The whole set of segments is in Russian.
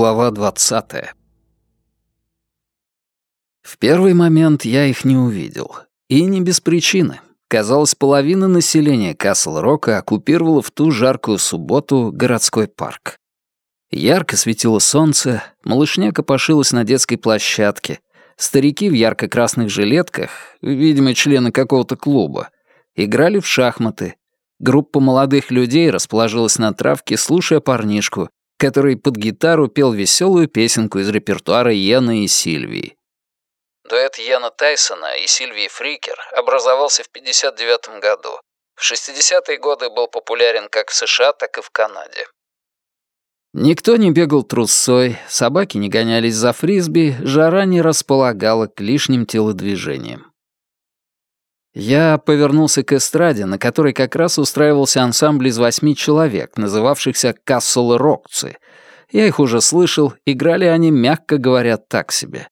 Глава двадцатая. В первый момент я их не увидел. И не без причины. Казалось, половина населения Касл-Рока оккупировала в ту жаркую субботу городской парк. Ярко светило солнце, малышня копошилась на детской площадке. Старики в ярко-красных жилетках, видимо, члены какого-то клуба, играли в шахматы. Группа молодых людей расположилась на травке, слушая парнишку, который под гитару пел веселую песенку из репертуара Йена и Сильвии. Дуэт Йена Тайсона и Сильвии Фрикер образовался в 1959 году. В 60-е годы был популярен как в США, так и в Канаде. Никто не бегал трусой, собаки не гонялись за фрисби, жара не располагала к лишним телодвижениям. Я повернулся к эстраде, на которой как раз устраивался ансамбль из восьми человек, называвшихся «Кассел-Рокцы». Я их уже слышал, играли они, мягко говоря, так себе.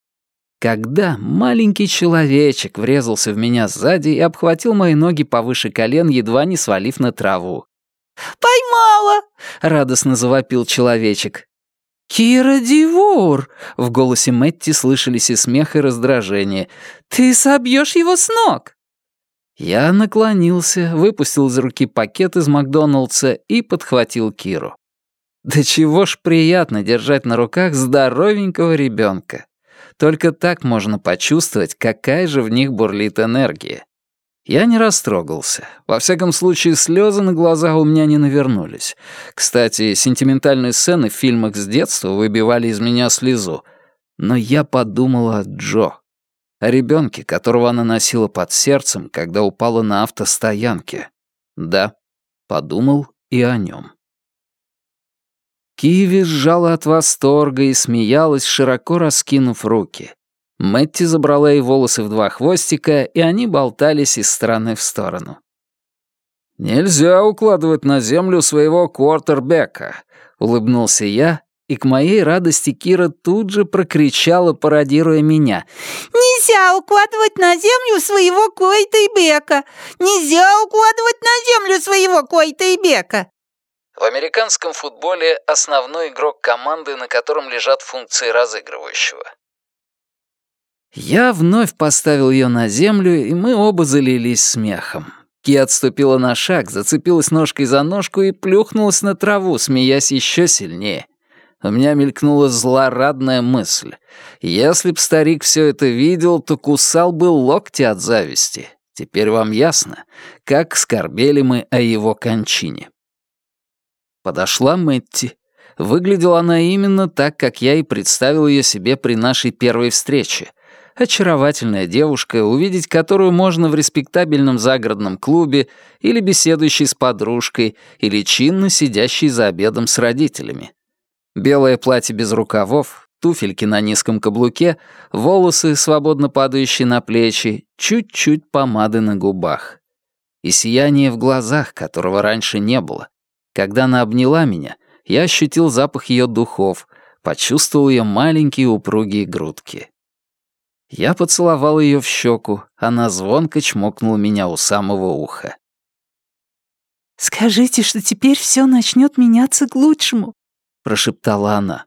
Когда маленький человечек врезался в меня сзади и обхватил мои ноги повыше колен, едва не свалив на траву. «Поймала!» — радостно завопил человечек. «Кира Дивур!» — в голосе Мэтти слышались и смех, и раздражение. «Ты собьешь его с ног!» Я наклонился, выпустил из руки пакет из Макдоналдса и подхватил Киру. Да чего ж приятно держать на руках здоровенького ребенка. Только так можно почувствовать, какая же в них бурлит энергия. Я не растрогался. Во всяком случае, слезы на глазах у меня не навернулись. Кстати, сентиментальные сцены в фильмах с детства выбивали из меня слезу. Но я подумала о Джо. О ребенке, которого она носила под сердцем, когда упала на автостоянке. Да, подумал и о нем. Киви сжала от восторга и смеялась, широко раскинув руки. Мэтти забрала ей волосы в два хвостика, и они болтались из стороны в сторону. «Нельзя укладывать на землю своего квартербека», — улыбнулся я, и к моей радости Кира тут же прокричала, пародируя меня. «Нельзя укладывать на землю своего Койта Нельзя укладывать на землю своего Койта В американском футболе основной игрок команды, на котором лежат функции разыгрывающего. Я вновь поставил ее на землю, и мы оба залились смехом. Ки отступила на шаг, зацепилась ножкой за ножку и плюхнулась на траву, смеясь еще сильнее. У меня мелькнула злорадная мысль. Если б старик все это видел, то кусал бы локти от зависти. Теперь вам ясно, как скорбели мы о его кончине. Подошла Мэтти. Выглядела она именно так, как я и представил ее себе при нашей первой встрече. Очаровательная девушка, увидеть которую можно в респектабельном загородном клубе или беседующей с подружкой, или чинно сидящей за обедом с родителями. Белое платье без рукавов, туфельки на низком каблуке, волосы, свободно падающие на плечи, чуть-чуть помады на губах. И сияние в глазах, которого раньше не было. Когда она обняла меня, я ощутил запах ее духов, почувствовал ее маленькие упругие грудки. Я поцеловал ее в щеку, она звонко чмокнула меня у самого уха. «Скажите, что теперь все начнет меняться к лучшему», — прошептала она.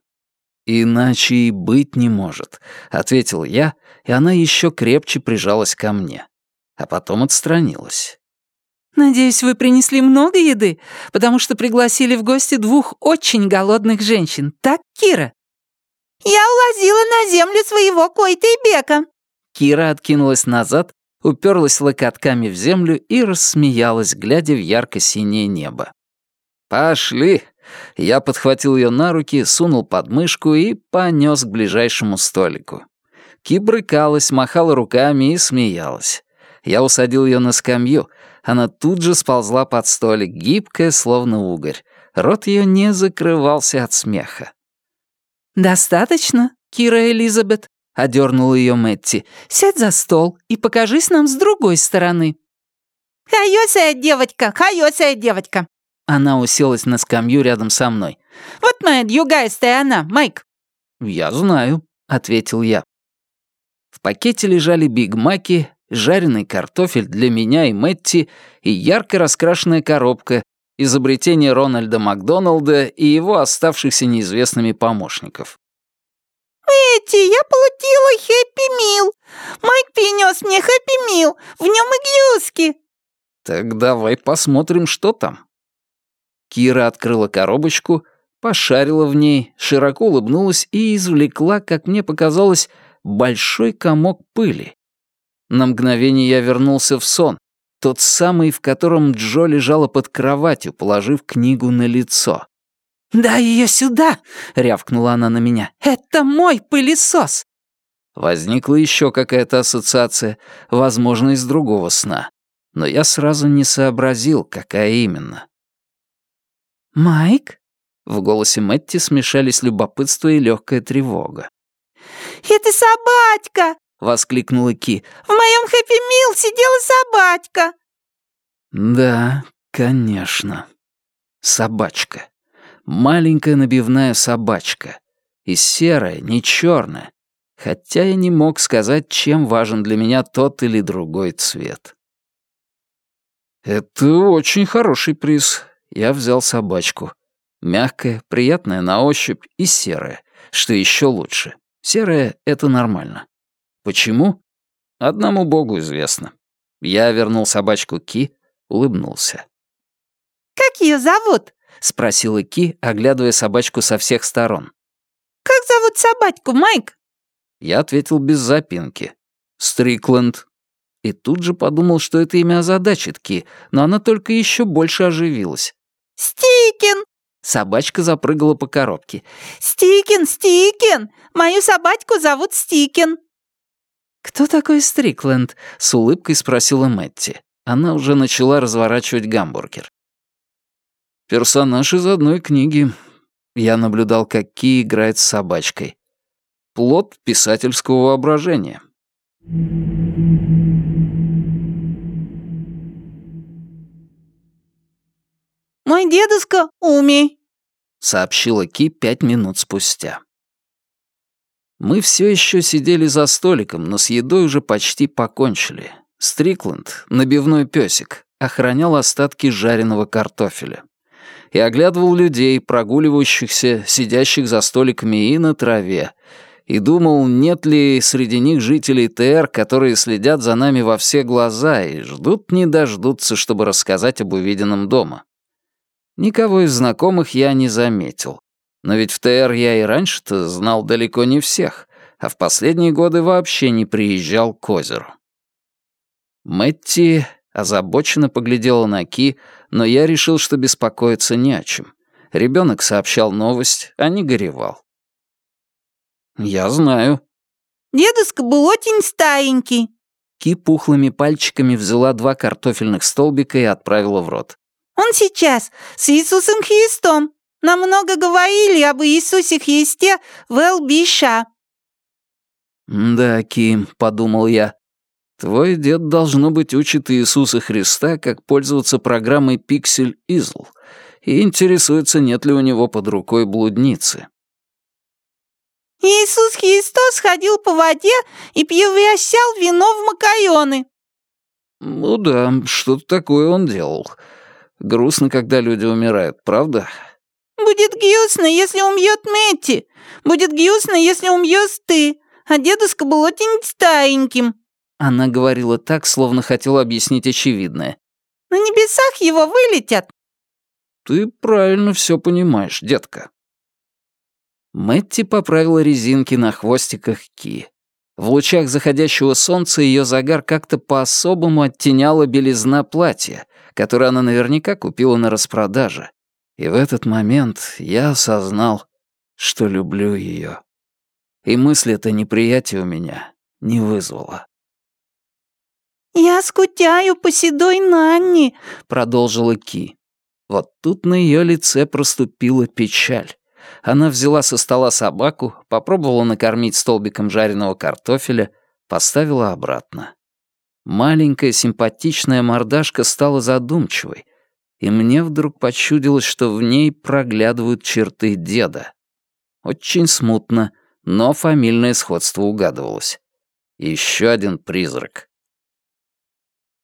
«Иначе и быть не может», — ответил я, и она еще крепче прижалась ко мне. А потом отстранилась. «Надеюсь, вы принесли много еды, потому что пригласили в гости двух очень голодных женщин, так, Кира?» «Я уложила на землю своего Койта и Бека». Кира откинулась назад, уперлась локотками в землю и рассмеялась, глядя в ярко-синее небо. «Пошли!» Я подхватил ее на руки, сунул под мышку и понес к ближайшему столику. Ки брыкалась, махала руками и смеялась. Я усадил ее на скамью. Она тут же сползла под столик, гибкая, словно угорь. Рот ее не закрывался от смеха. «Достаточно, Кира Элизабет», — одернула ее Мэтти. «Сядь за стол и покажись нам с другой стороны». «Хайосая девочка, хайосая девочка!» Она уселась на скамью рядом со мной. «Вот моя югайстая она, Майк!» «Я знаю», — ответил я. В пакете лежали бигмаки, жареный картофель для меня и Мэтти и ярко раскрашенная коробка, изобретение Рональда Макдоналда и его оставшихся неизвестными помощников. «Эти, я получила Хэппи Мил. Майк принес мне Хэппи Мил. В нем и гюски». «Так давай посмотрим, что там». Кира открыла коробочку, пошарила в ней, широко улыбнулась и извлекла, как мне показалось, большой комок пыли. На мгновение я вернулся в сон, тот самый, в котором Джо лежала под кроватью, положив книгу на лицо. «Дай ее сюда!» — рявкнула она на меня. «Это мой пылесос!» Возникла еще какая-то ассоциация, возможно, из другого сна. Но я сразу не сообразил, какая именно. «Майк?» В голосе Мэтти смешались любопытство и легкая тревога. «Это собачка!» — воскликнула Ки. «В моем хэппи мил сидела собачка!» «Да, конечно. Собачка. Маленькая набивная собачка. И серая, не черная. Хотя я не мог сказать, чем важен для меня тот или другой цвет. «Это очень хороший приз», я взял собачку. Мягкая, приятная на ощупь и серая, что еще лучше. Серая — это нормально. Почему? Одному богу известно. Я вернул собачку Ки, улыбнулся. «Как ее зовут?» — спросила Ки, оглядывая собачку со всех сторон. «Как зовут собачку, Майк?» Я ответил без запинки. «Стрикленд». И тут же подумал, что это имя озадачит Ки, но она только еще больше оживилась. «Стикин!» Собачка запрыгала по коробке. «Стикин, Стикин! Мою собачку зовут Стикин!» «Кто такой Стрикленд?» — с улыбкой спросила Мэтти. Она уже начала разворачивать гамбургер. «Персонаж из одной книги». Я наблюдал, как Ки играет с собачкой. Плод писательского воображения. «Мой дедушка Уми», — сообщила Ки пять минут спустя. Мы все еще сидели за столиком, но с едой уже почти покончили. Стрикленд, набивной песик, охранял остатки жареного картофеля. И оглядывал людей, прогуливающихся, сидящих за столиками и на траве, и думал, нет ли среди них жителей ТР, которые следят за нами во все глаза и ждут не дождутся, чтобы рассказать об увиденном дома. Никого из знакомых я не заметил. Но ведь в ТР я и раньше-то знал далеко не всех, а в последние годы вообще не приезжал к озеру. Мэтти озабоченно поглядела на Ки, но я решил, что беспокоиться не о чем. Ребенок сообщал новость, а не горевал. «Я знаю». «Дедушка был очень старенький». Ки пухлыми пальчиками взяла два картофельных столбика и отправила в рот. Он сейчас с Иисусом Христом. Нам много говорили об Иисусе Христе в Элбиша». «Да, Ким», — подумал я, — «твой дед, должно быть, учит Иисуса Христа, как пользоваться программой Pixel Изл и интересуется, нет ли у него под рукой блудницы». «Иисус Христос ходил по воде и превращал вино в макароны». «Ну да, что-то такое он делал. Грустно, когда люди умирают, правда? Будет грустно, если умьет Мэтти. Будет грустно, если умьешь ты. А дедушка был очень стареньким. Она говорила так, словно хотела объяснить очевидное. На небесах его вылетят. Ты правильно все понимаешь, детка. Мэтти поправила резинки на хвостиках Ки. В лучах заходящего солнца ее загар как-то по-особому оттеняла белизна платья, которое она наверняка купила на распродаже. И в этот момент я осознал, что люблю ее. И мысль это неприятие у меня не вызвала. «Я скучаю по седой Нанни», — продолжила Ки. Вот тут на ее лице проступила печаль. Она взяла со стола собаку, попробовала накормить столбиком жареного картофеля, поставила обратно. Маленькая симпатичная мордашка стала задумчивой, и мне вдруг почудилось, что в ней проглядывают черты деда. Очень смутно, но фамильное сходство угадывалось. Еще один призрак.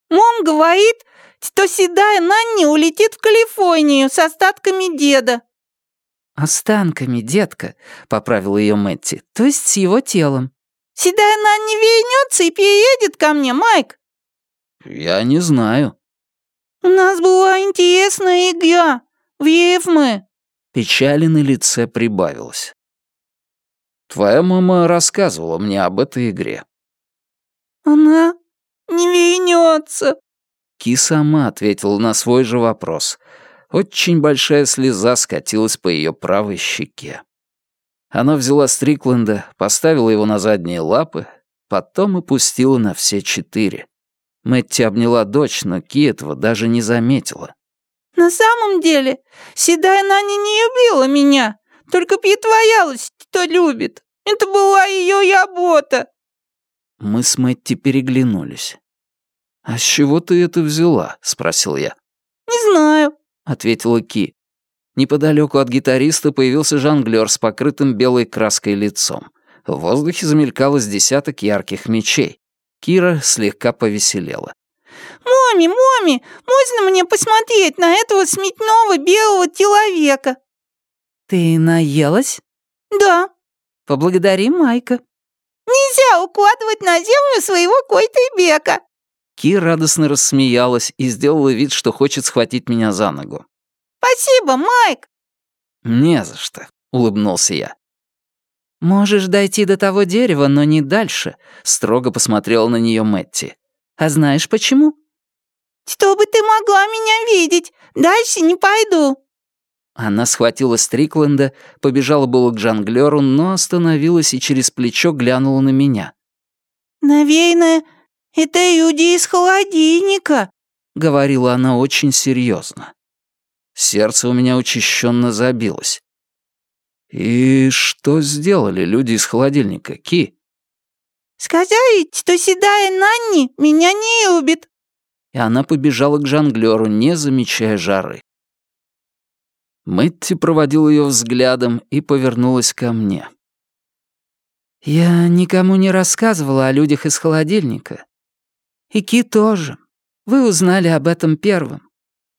«Мом говорит, что седая Нанни улетит в Калифорнию с остатками деда». «Останками, детка», — поправила ее Мэтти, — «то есть с его телом». «Седая Нанни вернется и переедет ко мне, Майк?» «Я не знаю». «У нас была интересная игра. Верив мы». Печали на лице прибавилось. «Твоя мама рассказывала мне об этой игре». «Она не вернется», Ки сама ответила на свой же вопрос. Очень большая слеза скатилась по ее правой щеке. Она взяла Стрикленда, поставила его на задние лапы, потом и пустила на все четыре. Мэтти обняла дочь, но Ки этого даже не заметила. «На самом деле, седая Нани не любила меня, только притворялась, что любит. Это была ее работа». Мы с Мэтти переглянулись. «А с чего ты это взяла?» — спросил я. «Не знаю», — ответила Ки. Неподалеку от гитариста появился жонглёр с покрытым белой краской лицом. В воздухе замелькалось десяток ярких мечей. Кира слегка повеселела. «Мами, мами, можно мне посмотреть на этого сметного белого человека?» «Ты наелась?» «Да». «Поблагодари Майка». «Нельзя укладывать на землю своего Койта и Бека», Ки радостно рассмеялась и сделала вид, что хочет схватить меня за ногу. «Спасибо, Майк!» «Не за что», — улыбнулся я. «Можешь дойти до того дерева, но не дальше», — строго посмотрела на нее Мэтти. «А знаешь почему?» «Чтобы ты могла меня видеть. Дальше не пойду». Она схватила Стрикленда, побежала было к жонглёру, но остановилась и через плечо глянула на меня. «Наверное, «Это люди из холодильника», — говорила она очень серьезно. Сердце у меня учащенно забилось. «И что сделали люди из холодильника, Ки?» «Сказали, что седая Нанни меня не любит». И она побежала к жонглёру, не замечая жары. Мэтти проводил ее взглядом и повернулась ко мне. «Я никому не рассказывала о людях из холодильника. И Ки тоже. Вы узнали об этом первым.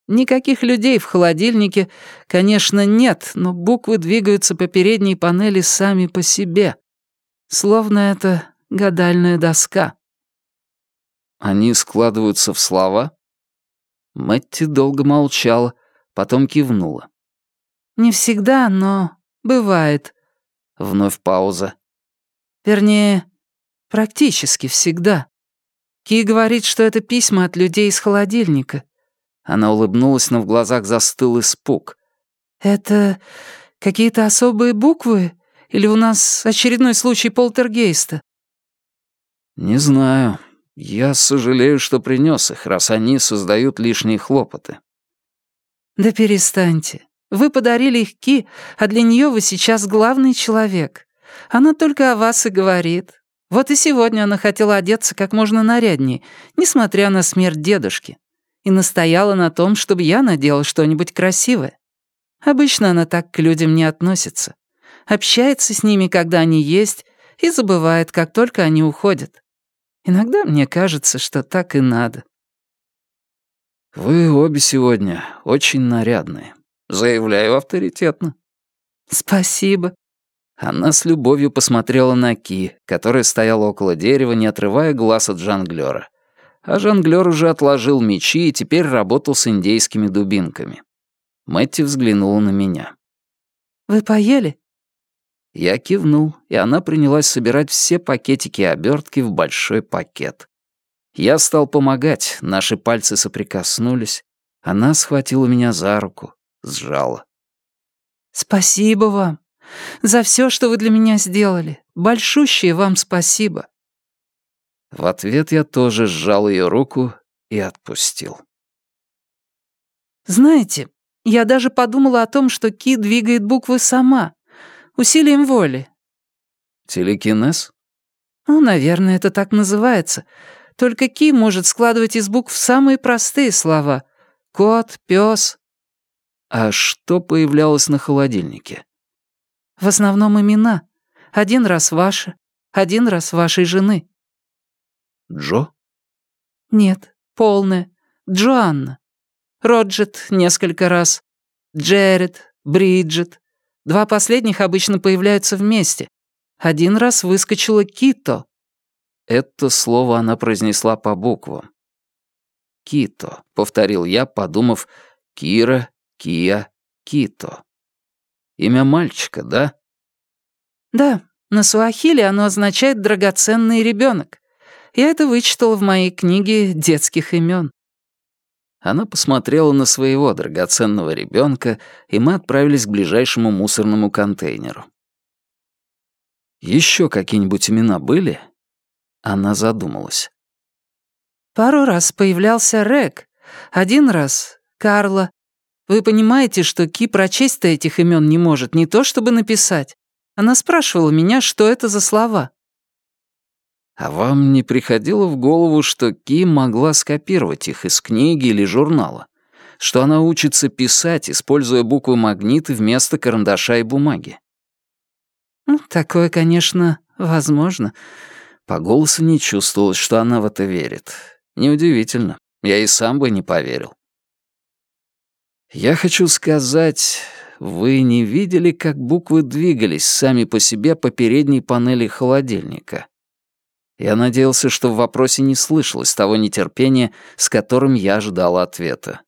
Никаких людей в холодильнике, конечно, нет, но буквы двигаются по передней панели сами по себе. Словно это гадальная доска. Они складываются в слова? Мэтти долго молчала, потом кивнула. «Не всегда, но бывает». Вновь пауза. «Вернее, практически всегда». Ки говорит, что это письма от людей из холодильника». Она улыбнулась, но в глазах застыл испуг. «Это какие-то особые буквы? Или у нас очередной случай полтергейста?» «Не знаю. Я сожалею, что принес их, раз они создают лишние хлопоты». «Да перестаньте. Вы подарили их Ки, а для нее вы сейчас главный человек. Она только о вас и говорит. Вот и сегодня она хотела одеться как можно наряднее, несмотря на смерть дедушки, и настояла на том, чтобы я надела что-нибудь красивое. Обычно она так к людям не относится. Общается с ними, когда они есть, и забывает, как только они уходят. Иногда мне кажется, что так и надо. «Вы обе сегодня очень нарядные. Заявляю авторитетно». «Спасибо», она с любовью посмотрела на Ки, которая стояла около дерева, не отрывая глаз от жонглёра. А жонглёр уже отложил мечи и теперь работал с индейскими дубинками. Мэтти взглянула на меня. «Вы поели?» Я кивнул, и она принялась собирать все пакетики и обертки в большой пакет. Я стал помогать, наши пальцы соприкоснулись. Она схватила меня за руку, сжала. «Спасибо вам», за все, что вы для меня сделали. Большущее вам спасибо». В ответ я тоже сжал ее руку и отпустил. «Знаете, я даже подумала о том, что Ки двигает буквы сама, усилием воли». «Телекинез?» «Ну, наверное, это так называется. Только Ки может складывать из букв самые простые слова. Кот, пес. «А что появлялось на холодильнике?» В основном имена. Один раз ваши, один раз вашей жены». «Джо?» «Нет, полное. Джоанна. Роджет несколько раз. Джеред, Бриджит. Два последних обычно появляются вместе. Один раз выскочила Кито. Это слово она произнесла по буквам. «Кито», — повторил я, подумав, «Кира, Кия, Кито». Имя мальчика, да? Да, на суахиле оно означает «драгоценный ребенок». Я это вычитала в моей книге детских имен. Она посмотрела на своего драгоценного ребенка, и мы отправились к ближайшему мусорному контейнеру. Еще какие-нибудь имена были? Она задумалась. Пару раз появлялся Рэг. Один раз — Карла. Вы понимаете, что Ки прочесть-то этих имен не может, не то чтобы написать. Она спрашивала меня, что это за слова. А вам не приходило в голову, что Ки могла скопировать их из книги или журнала? Что она учится писать, используя буквы магниты вместо карандаша и бумаги? Ну, такое, конечно, возможно. По голосу не чувствовалось, что она в это верит. Неудивительно. Я и сам бы не поверил. Я хочу сказать, вы не видели, как буквы двигались сами по себе по передней панели холодильника? Я надеялся, что в вопросе не слышалось того нетерпения, с которым я ждал ответа.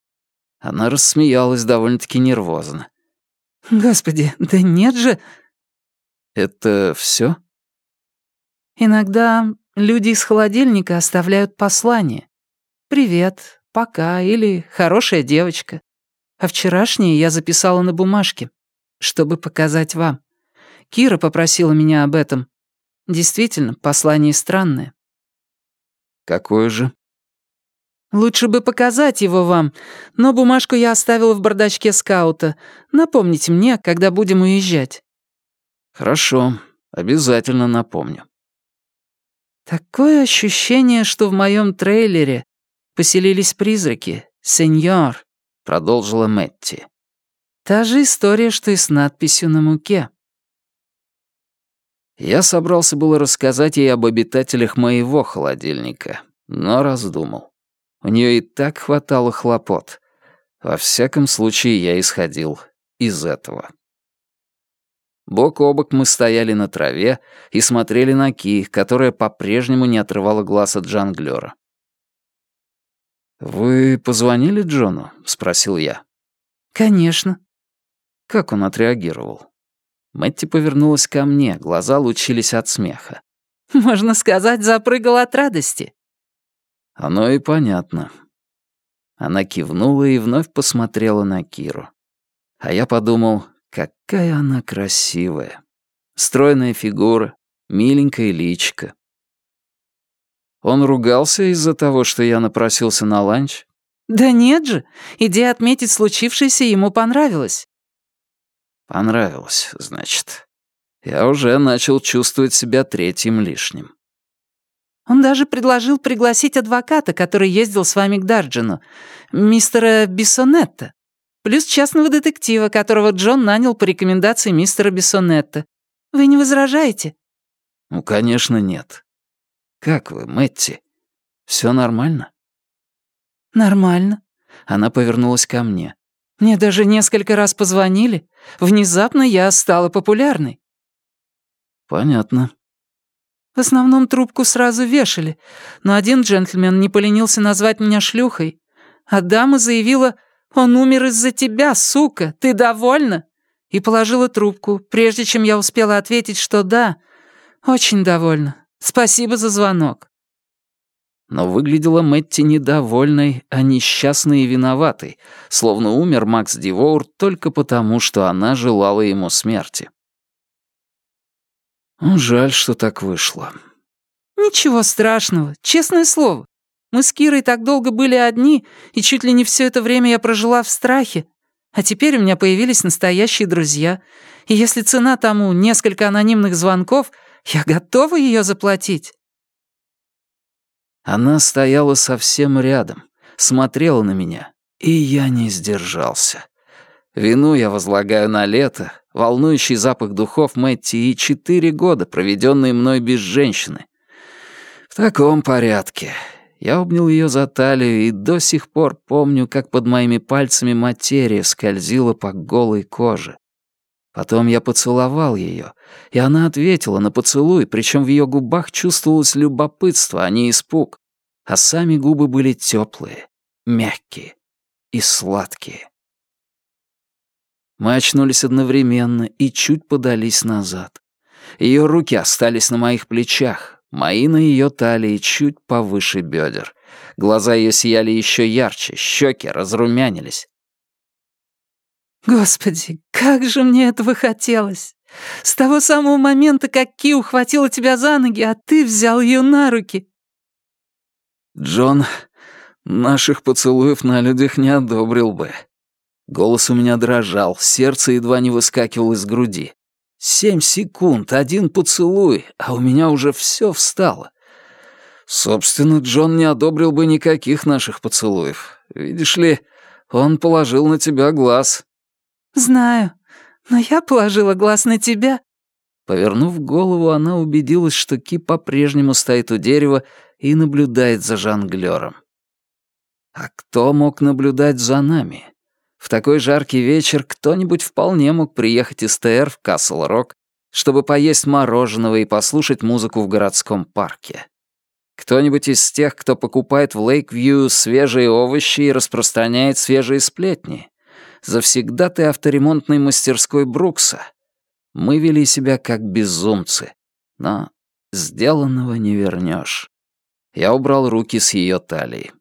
Она рассмеялась довольно-таки нервозно. «Господи, да нет же...» «Это все? «Иногда люди из холодильника оставляют послание. «Привет», «Пока» или «Хорошая девочка». А вчерашнее я записала на бумажке, чтобы показать вам. Кира попросила меня об этом. Действительно, послание странное. Какое же? Лучше бы показать его вам, но бумажку я оставила в бардачке скаута. Напомните мне, когда будем уезжать. Хорошо, обязательно напомню. Такое ощущение, что в моем трейлере поселились призраки, сеньор, продолжила Мэтти. Та же история, что и с надписью на муке. Я собрался было рассказать ей об обитателях моего холодильника, но раздумал. У нее и так хватало хлопот. Во всяком случае, я исходил из этого. Бок о бок мы стояли на траве и смотрели на Ки, которая по-прежнему не отрывала глаз от Джанглера. «Вы позвонили Джону?» — спросил я. «Конечно». Как он отреагировал? Мэтти повернулась ко мне, глаза лучились от смеха. «Можно сказать, запрыгал от радости». «Оно и понятно». Она кивнула и вновь посмотрела на Киру. А я подумал, какая она красивая. Стройная фигура, миленькая личико. Он ругался из-за того, что я напросился на ланч? Да нет же, идея отметить случившееся ему понравилась. Понравилось, значит. Я уже начал чувствовать себя третьим лишним. Он даже предложил пригласить адвоката, который ездил с вами к Дарджину, мистера Биссонетта, плюс частного детектива, которого Джон нанял по рекомендации мистера Биссонетта. Вы не возражаете? Ну, конечно, нет. Как вы, Мэтти? Все нормально? Нормально. Она повернулась ко мне. Мне даже несколько раз позвонили. Внезапно я стала популярной. Понятно. В основном трубку сразу вешали, но один джентльмен не поленился назвать меня шлюхой. А дама заявила, «Он умер из-за тебя, сука, ты довольна?» И положила трубку, прежде чем я успела ответить, что да, очень довольна. Спасибо за звонок. Но выглядела Мэтти недовольной, а несчастной и виноватой, словно умер Макс Дивоур только потому, что она желала ему смерти. Ну, жаль, что так вышло. Ничего страшного, честное слово. Мы с Кирой так долго были одни, и чуть ли не все это время я прожила в страхе. А теперь у меня появились настоящие друзья. И если цена тому несколько анонимных звонков, я готова ее заплатить. Она стояла совсем рядом, смотрела на меня, и я не сдержался. Вину я возлагаю на лето, волнующий запах духов Мэтти и четыре года, проведенные мной без женщины. В таком порядке. Я обнял ее за талию и до сих пор помню, как под моими пальцами материя скользила по голой коже. Потом я поцеловал ее, и она ответила на поцелуй, причем в ее губах чувствовалось любопытство, а не испуг, а сами губы были теплые, мягкие и сладкие. Мы очнулись одновременно и чуть подались назад. Ее руки остались на моих плечах, мои на ее талии чуть повыше бедер. Глаза ее сияли еще ярче, щеки разрумянились. «Господи, как же мне этого хотелось! С того самого момента, как Ки ухватила тебя за ноги, а ты взял ее на руки!» «Джон наших поцелуев на людях не одобрил бы». Голос у меня дрожал, сердце едва не выскакивало из груди. Семь секунд, один поцелуй, а у меня уже все встало. Собственно, Джон не одобрил бы никаких наших поцелуев. Видишь ли, он положил на тебя глаз. «Знаю, но я положила глаз на тебя». Повернув голову, она убедилась, что Ки по-прежнему стоит у дерева и наблюдает за жонглёром. А кто мог наблюдать за нами? В такой жаркий вечер кто-нибудь вполне мог приехать из ТР в Касл-Рок, чтобы поесть мороженого и послушать музыку в городском парке. Кто-нибудь из тех, кто покупает в Лейквью свежие овощи и распространяет свежие сплетни. Завсегдатай авторемонтной мастерской Брукса. Мы вели себя как безумцы, но сделанного не вернешь. Я убрал руки с ее талии.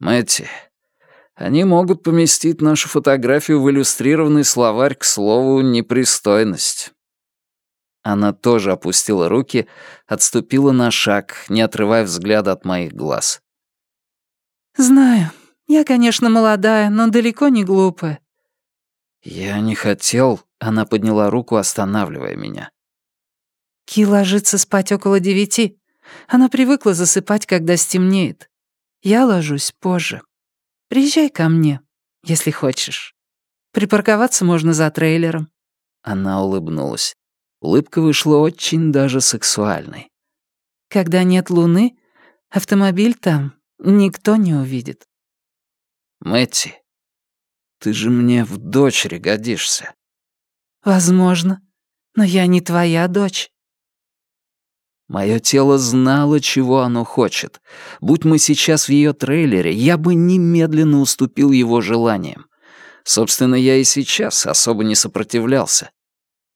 Мэтти, они могут поместить нашу фотографию в иллюстрированный словарь к слову «непристойность». Она тоже опустила руки, отступила на шаг, не отрывая взгляда от моих глаз. «Знаю. Я, конечно, молодая, но далеко не глупая». «Я не хотел...» — она подняла руку, останавливая меня. «Ки ложится спать около девяти. Она привыкла засыпать, когда стемнеет. Я ложусь позже». Приезжай ко мне, если хочешь. Припарковаться можно за трейлером». Она улыбнулась. Улыбка вышла очень даже сексуальной. «Когда нет луны, автомобиль там никто не увидит». «Мэтти, ты же мне в дочери годишься». «Возможно, но я не твоя дочь». Мое тело знало, чего оно хочет. Будь мы сейчас в ее трейлере, я бы немедленно уступил его желаниям. Собственно, я и сейчас особо не сопротивлялся.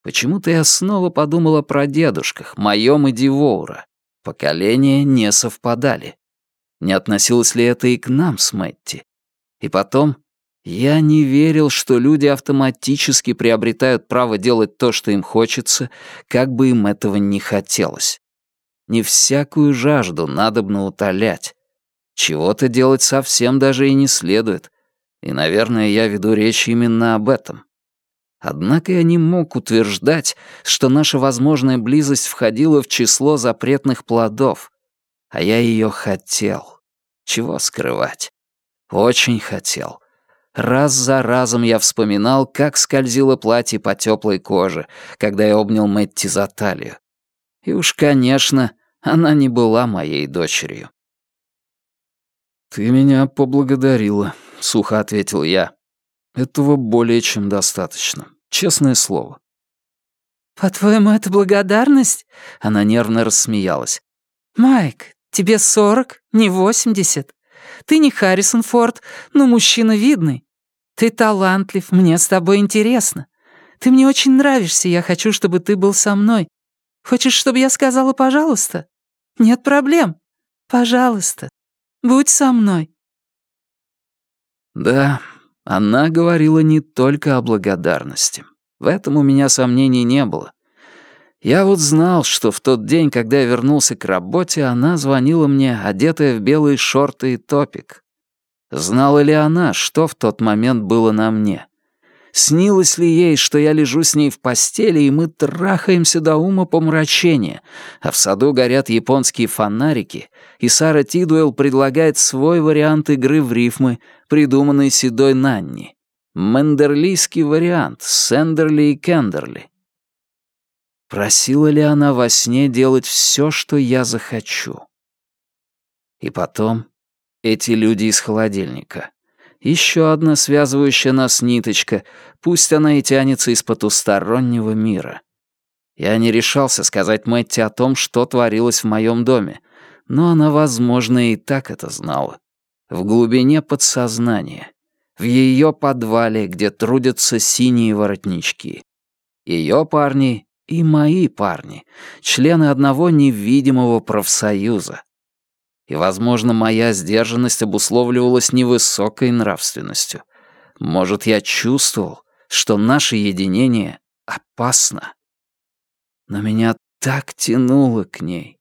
Почему-то я снова подумал о прадедушках, моем и Дивоура. Поколения не совпадали. Не относилось ли это и к нам с Мэтти? И потом, я не верил, что люди автоматически приобретают право делать то, что им хочется, как бы им этого не хотелось. Не всякую жажду надобно утолять. Чего-то делать совсем даже и не следует. И, наверное, я веду речь именно об этом. Однако я не мог утверждать, что наша возможная близость входила в число запретных плодов. А я ее хотел. Чего скрывать? Очень хотел. Раз за разом я вспоминал, как скользило платье по теплой коже, когда я обнял Мэтти за талию. И уж, конечно, она не была моей дочерью. «Ты меня поблагодарила», — сухо ответил я. «Этого более чем достаточно. Честное слово». «По-твоему, это благодарность?» Она нервно рассмеялась. «Майк, тебе сорок, не восемьдесят. Ты не Харрисон Форд, но мужчина видный. Ты талантлив, мне с тобой интересно. Ты мне очень нравишься, я хочу, чтобы ты был со мной. Хочешь, чтобы я сказала «пожалуйста»?» Нет проблем. Пожалуйста, будь со мной». Да, она говорила не только о благодарности. В этом у меня сомнений не было. Я вот знал, что в тот день, когда я вернулся к работе, она звонила мне, одетая в белые шорты и топик. Знала ли она, что в тот момент было на мне? Снилось ли ей, что я лежу с ней в постели, и мы трахаемся до ума помрачения, а в саду горят японские фонарики, и Сара Тидуэлл предлагает свой вариант игры в рифмы, придуманный седой Нанни. Мендерлийский вариант, Сендерли и Кендерли. Просила ли она во сне делать все, что я захочу? И потом эти люди из холодильника. Еще одна связывающая нас ниточка, пусть она и тянется из потустороннего мира. Я не решался сказать Мэтти о том, что творилось в моем доме, но она, возможно, и так это знала. В глубине подсознания, в ее подвале, где трудятся синие воротнички. Ее парни и мои парни, члены одного невидимого профсоюза. И, возможно, моя сдержанность обусловливалась невысокой нравственностью. Может, я чувствовал, что наше единение опасно. Но меня так тянуло к ней.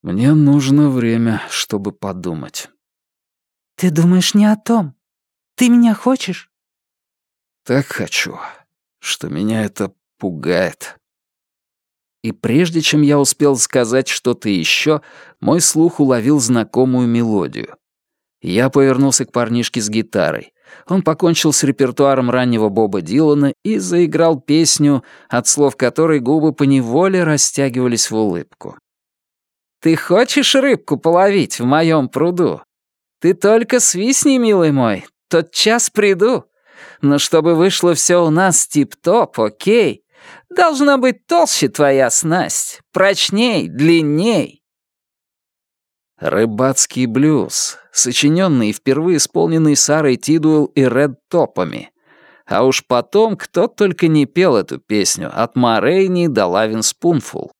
Мне нужно время, чтобы подумать. Ты думаешь не о том. Ты меня хочешь? Так хочу, что меня это пугает. И прежде чем я успел сказать что-то еще, мой слух уловил знакомую мелодию. Я повернулся к парнишке с гитарой. Он покончил с репертуаром раннего Боба Дилана и заиграл песню, от слов которой губы поневоле растягивались в улыбку. «Ты хочешь рыбку половить в моем пруду? Ты только свистни, милый мой, тот час приду. Но чтобы вышло все у нас тип-топ, окей, Должна быть толще твоя снасть, прочней, длинней. Рыбацкий блюз, сочиненный и впервые исполненный Сарой Тидуэлл и Ред Топами. А уж потом кто только не пел эту песню, от Морейни до Лавин Спунфул.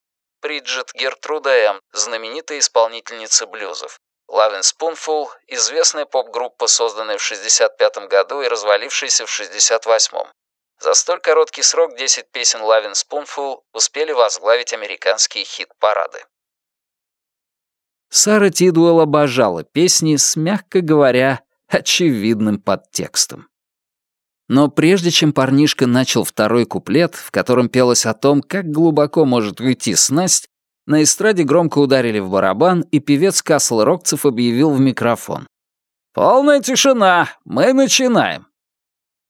Бриджит Гертруда М., знаменитая исполнительница блюзов. Лавин Спунфул — известная поп-группа, созданная в 65 году и развалившаяся в 68-м. За столь короткий срок 10 песен Лавин Спунфул успели возглавить американские хит-парады. Сара Тидуэлл обожала песни с, мягко говоря, очевидным подтекстом. Но прежде чем парнишка начал второй куплет, в котором пелось о том, как глубоко может уйти снасть, на эстраде громко ударили в барабан, и певец Касл Рокцев объявил в микрофон. «Полная тишина! Мы начинаем!»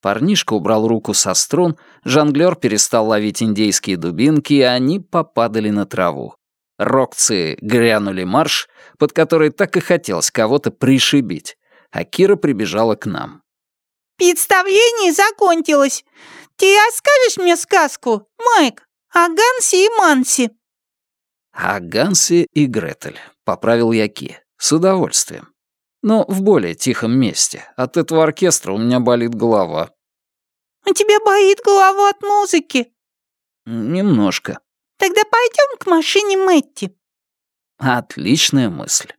Парнишка убрал руку со струн, жонглёр перестал ловить индейские дубинки, и они попадали на траву. Рокцы грянули марш, под который так и хотелось кого-то пришибить, а Кира прибежала к нам. «Представление закончилось. Ты расскажешь мне сказку, Майк, о Гансе и Мансе?» «О Гансе и Гретель», — поправил я Ки, с удовольствием но в более тихом месте. От этого оркестра у меня болит голова». «У тебя болит голова от музыки?» «Немножко». «Тогда пойдем к машине Мэтти». Отличная мысль.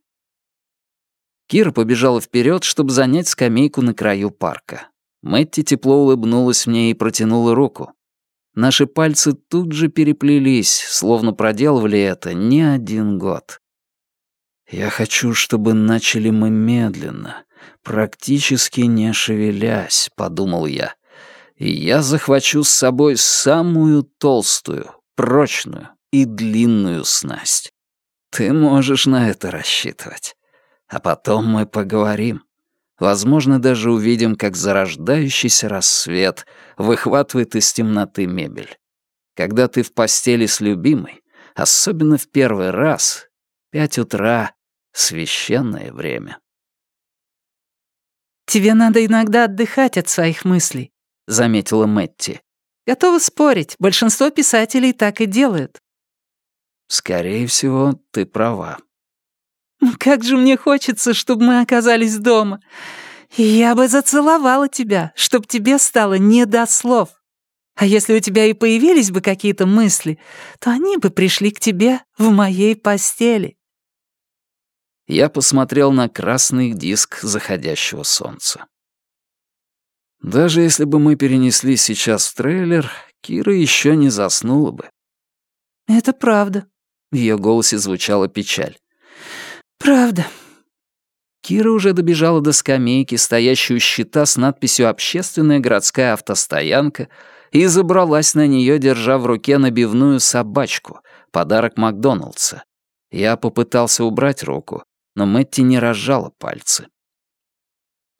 Кира побежала вперед, чтобы занять скамейку на краю парка. Мэтти тепло улыбнулась мне и протянула руку. Наши пальцы тут же переплелись, словно проделывали это не один год. Я хочу, чтобы начали мы медленно, практически не шевелясь, подумал я. И я захвачу с собой самую толстую, прочную и длинную снасть. Ты можешь на это рассчитывать. А потом мы поговорим. Возможно, даже увидим, как зарождающийся рассвет выхватывает из темноты мебель. Когда ты в постели с любимой, особенно в первый раз, пять утра Священное время. «Тебе надо иногда отдыхать от своих мыслей», — заметила Мэтти. «Готова спорить, большинство писателей так и делают». «Скорее всего, ты права». «Как же мне хочется, чтобы мы оказались дома. Я бы зацеловала тебя, чтобы тебе стало не до слов. А если у тебя и появились бы какие-то мысли, то они бы пришли к тебе в моей постели». Я посмотрел на красный диск заходящего солнца. Даже если бы мы перенеслись сейчас в трейлер, Кира еще не заснула бы. «Это правда», — в ее голосе звучала печаль. «Правда». Кира уже добежала до скамейки, стоящей у щита с надписью «Общественная городская автостоянка», и забралась на нее, держа в руке набивную собачку, подарок Макдоналдса. Я попытался убрать руку, но Мэтти не разжала пальцы.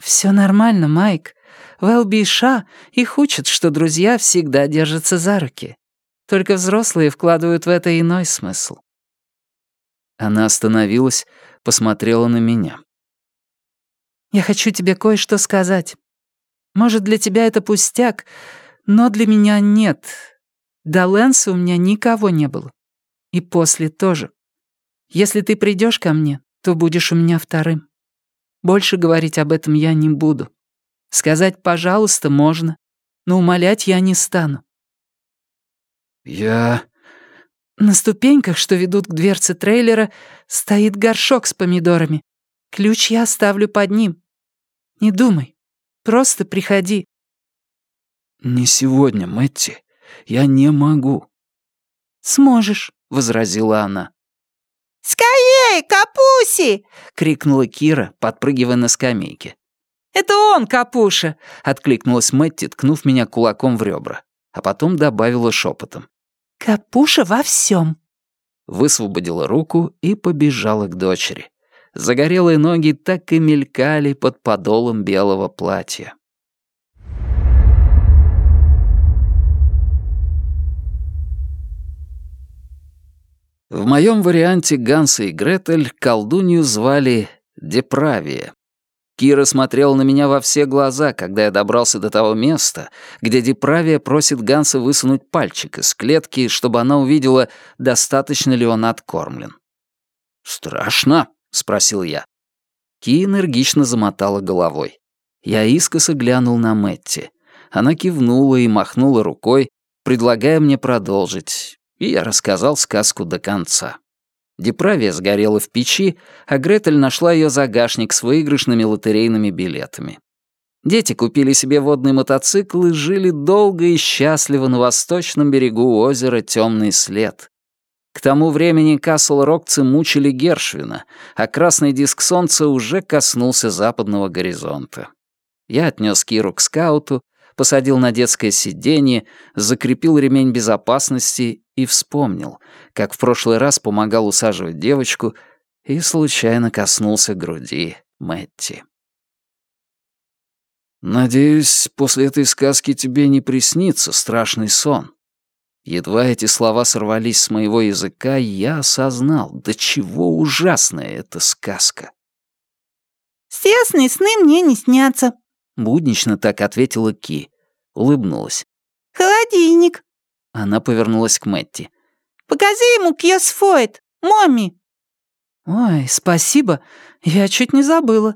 «Всё нормально, Майк. Велби и Ша их учат, что друзья всегда держатся за руки. Только взрослые вкладывают в это иной смысл». Она остановилась, посмотрела на меня. «Я хочу тебе кое-что сказать. Может, для тебя это пустяк, но для меня нет. До Лэнса у меня никого не было. И после тоже. Если ты придешь ко мне, то будешь у меня вторым. Больше говорить об этом я не буду. Сказать «пожалуйста» можно, но умолять я не стану. «Я...» На ступеньках, что ведут к дверце трейлера, стоит горшок с помидорами. Ключ я оставлю под ним. Не думай. Просто приходи. «Не сегодня, Мэтти. Я не могу». «Сможешь», — возразила она. «Скорей, Капуси!» — крикнула Кира, подпрыгивая на скамейке. «Это он, Капуша!» — откликнулась Мэтти, ткнув меня кулаком в ребра, а потом добавила шепотом. «Капуша во всем. Высвободила руку и побежала к дочери. Загорелые ноги так и мелькали под подолом белого платья. В моем варианте Ганса и Гретель колдунью звали Деправия. Кира смотрела на меня во все глаза, когда я добрался до того места, где Деправия просит Ганса высунуть пальчик из клетки, чтобы она увидела, достаточно ли он откормлен. «Страшно?» — спросил я. Ки энергично замотала головой. Я искоса глянул на Мэтти. Она кивнула и махнула рукой, предлагая мне продолжить, и я рассказал сказку до конца. Деправия сгорела в печи, а Гретель нашла ее загашник с выигрышными лотерейными билетами. Дети купили себе водный мотоцикл и жили долго и счастливо на восточном берегу озера Темный след. К тому времени Касл-Рокцы мучили Гершвина, а красный диск солнца уже коснулся западного горизонта. Я отнес Киру к скауту, посадил на детское сиденье, закрепил ремень безопасности и вспомнил, как в прошлый раз помогал усаживать девочку и случайно коснулся груди Мэтти. «Надеюсь, после этой сказки тебе не приснится страшный сон». Едва эти слова сорвались с моего языка, я осознал, до чего ужасная эта сказка. «Стесные сны мне не снятся», Буднично так ответила Ки. Улыбнулась. «Холодильник». Она повернулась к Мэтти. «Покажи ему кьосфоид, Момми». «Ой, спасибо. Я чуть не забыла».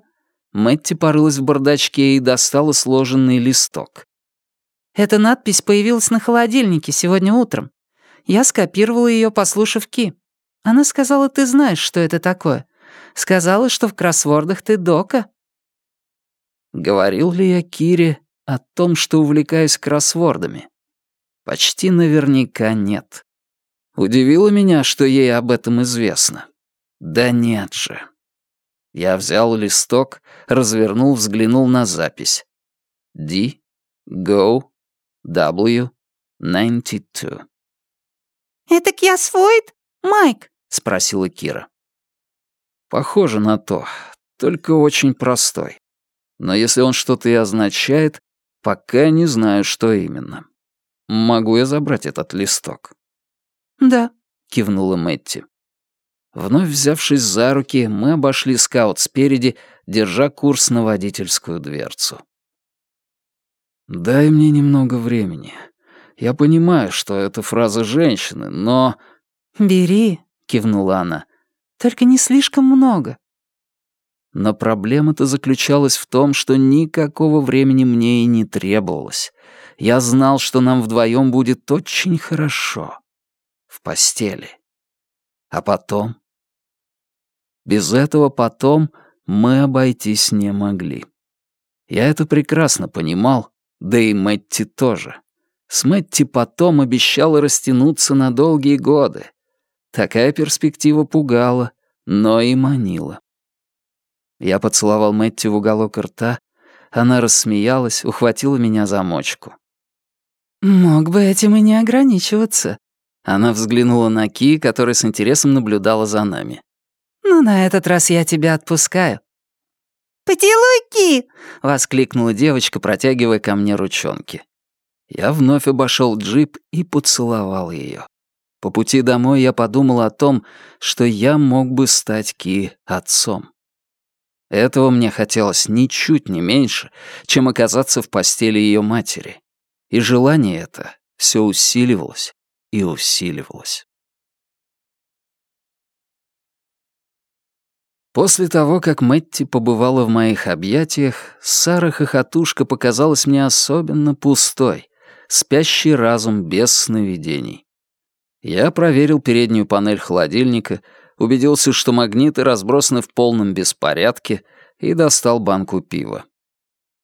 Мэтти порылась в бардачке и достала сложенный листок. «Эта надпись появилась на холодильнике сегодня утром. Я скопировала ее, послушав Ки. Она сказала, ты знаешь, что это такое. Сказала, что в кроссвордах ты дока». Говорил ли я Кире о том, что увлекаюсь кроссвордами? Почти наверняка нет. Удивило меня, что ей об этом известно. Да нет же. Я взял листок, развернул, взглянул на запись. D, Go, W, 92. «Это Кьясвойд, Майк?» — спросила Кира. Похоже на то, только очень простой но если он что-то и означает, пока не знаю, что именно. Могу я забрать этот листок?» «Да», — кивнула Мэтти. Вновь взявшись за руки, мы обошли скаут спереди, держа курс на водительскую дверцу. «Дай мне немного времени. Я понимаю, что это фраза женщины, но...» «Бери», — кивнула она. «Только не слишком много. Но проблема-то заключалась в том, что никакого времени мне и не требовалось. Я знал, что нам вдвоем будет очень хорошо. В постели. А потом? Без этого потом мы обойтись не могли. Я это прекрасно понимал, да и Мэтти тоже. С Мэтти потом обещала растянуться на долгие годы. Такая перспектива пугала, но и манила. Я поцеловал Мэтти в уголок рта. Она рассмеялась, ухватила меня за мочку. «Мог бы этим и не ограничиваться». Она взглянула на Ки, которая с интересом наблюдала за нами. «Ну, на этот раз я тебя отпускаю». «Поцелуй, Ки!» — воскликнула девочка, протягивая ко мне ручонки. Я вновь обошел джип и поцеловал ее. По пути домой я подумал о том, что я мог бы стать Ки отцом. Этого мне хотелось ничуть не меньше, чем оказаться в постели ее матери. И желание это все усиливалось и усиливалось. После того, как Мэтти побывала в моих объятиях, Сара Хохотушка показалась мне особенно пустой, спящий разум без сновидений. Я проверил переднюю панель холодильника, убедился, что магниты разбросаны в полном беспорядке, и достал банку пива.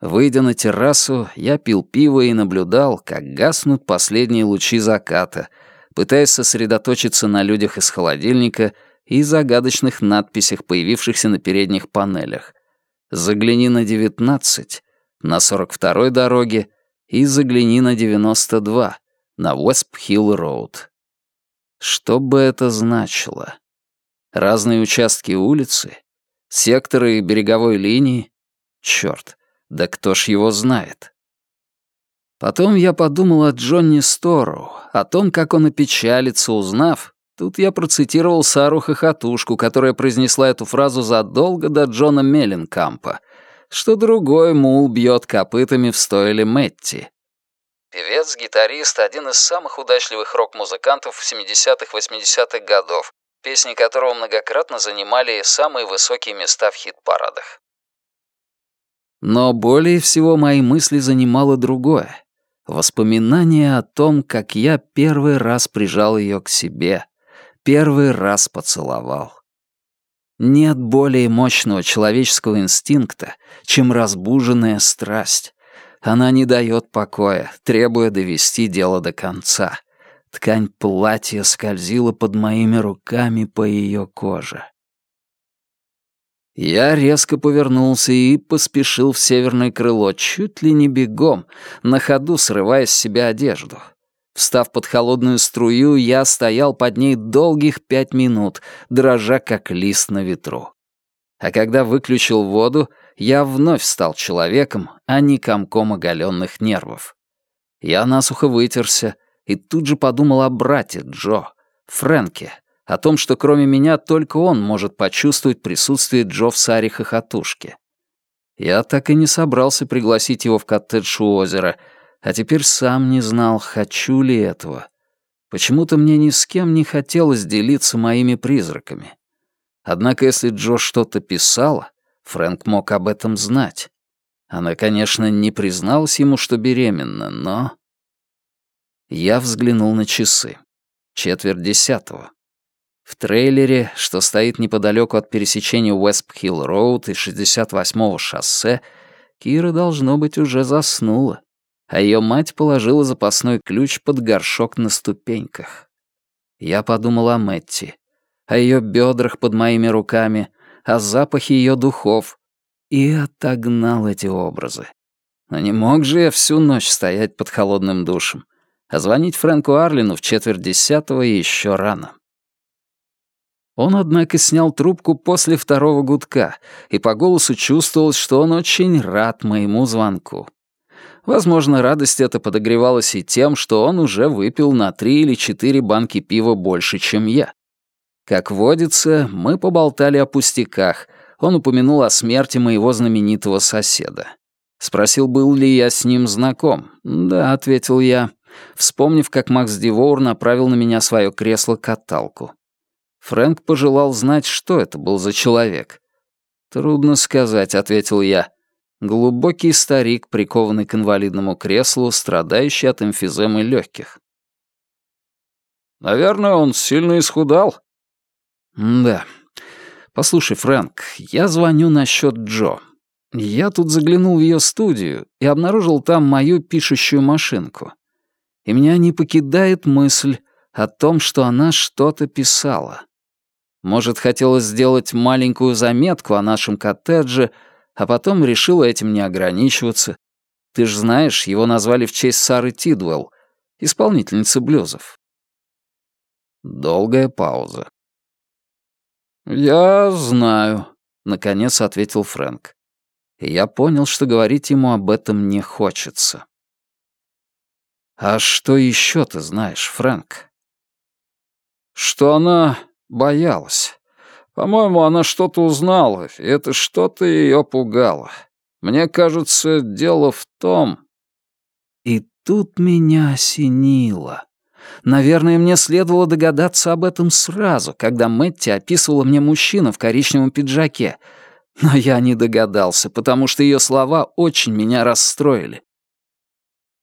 Выйдя на террасу, я пил пиво и наблюдал, как гаснут последние лучи заката, пытаясь сосредоточиться на людях из холодильника — и загадочных надписях, появившихся на передних панелях. «Загляни на 19», на 42-й дороге и «Загляни на 92», на Уэсп-Хилл-Роуд. Что бы это значило? Разные участки улицы? Секторы береговой линии? Чёрт, да кто ж его знает? Потом я подумал о Джонни Стору, о том, как он опечалится, узнав, Тут я процитировал Сару Хохотушку, которая произнесла эту фразу задолго до Джона Мелленкампа, что другой мул бьет копытами в стойле Мэтти. Певец, гитарист, один из самых удачливых рок-музыкантов 70-х-80-х годов, песни которого многократно занимали самые высокие места в хит-парадах. Но более всего мои мысли занимало другое. Воспоминание о том, как я первый раз прижал ее к себе, первый раз поцеловал. Нет более мощного человеческого инстинкта, чем разбуженная страсть. Она не дает покоя, требуя довести дело до конца. Ткань платья скользила под моими руками по ее коже. Я резко повернулся и поспешил в северное крыло, чуть ли не бегом, на ходу срывая с себя одежду. Встав под холодную струю, я стоял под ней долгих пять минут, дрожа как лист на ветру. А когда выключил воду, я вновь стал человеком, а не комком оголенных нервов. Я насухо вытерся и тут же подумал о брате Джо, Фрэнке, о том, что кроме меня только он может почувствовать присутствие Джо в Саре Хохотушке. Я так и не собрался пригласить его в коттедж у озера — а теперь сам не знал, хочу ли этого. Почему-то мне ни с кем не хотелось делиться моими призраками. Однако если Джо что-то писала, Фрэнк мог об этом знать. Она, конечно, не призналась ему, что беременна, но... Я взглянул на часы. Четверть десятого. В трейлере, что стоит неподалеку от пересечения Уэсп-Хилл-Роуд и 68-го шоссе, Кира, должно быть, уже заснула а ее мать положила запасной ключ под горшок на ступеньках. Я подумал о Мэтти, о ее бедрах под моими руками, о запахе ее духов и отогнал эти образы. Но не мог же я всю ночь стоять под холодным душем, а звонить Фрэнку Арлину в четверть десятого еще рано. Он, однако, снял трубку после второго гудка, и по голосу чувствовалось, что он очень рад моему звонку. Возможно, радость эта подогревалась и тем, что он уже выпил на три или четыре банки пива больше, чем я. Как водится, мы поболтали о пустяках. Он упомянул о смерти моего знаменитого соседа. Спросил, был ли я с ним знаком. «Да», — ответил я, вспомнив, как Макс Дивоур направил на меня свое кресло-каталку. Фрэнк пожелал знать, что это был за человек. «Трудно сказать», — ответил я. Глубокий старик, прикованный к инвалидному креслу, страдающий от эмфиземы легких. «Наверное, он сильно исхудал?» «Да. Послушай, Фрэнк, я звоню насчет Джо. Я тут заглянул в ее студию и обнаружил там мою пишущую машинку. И меня не покидает мысль о том, что она что-то писала. Может, хотелось сделать маленькую заметку о нашем коттедже — а потом решила этим не ограничиваться. Ты ж знаешь, его назвали в честь Сары Тидуэлл, исполнительницы блюзов. Долгая пауза. «Я знаю», — наконец ответил Фрэнк. И я понял, что говорить ему об этом не хочется. «А что еще ты знаешь, Фрэнк?» что она боялась. По-моему, она что-то узнала, и это что-то ее пугало. Мне кажется, дело в том...» И тут меня осенило. Наверное, мне следовало догадаться об этом сразу, когда Мэтти описывала мне мужчину в коричневом пиджаке. Но я не догадался, потому что ее слова очень меня расстроили.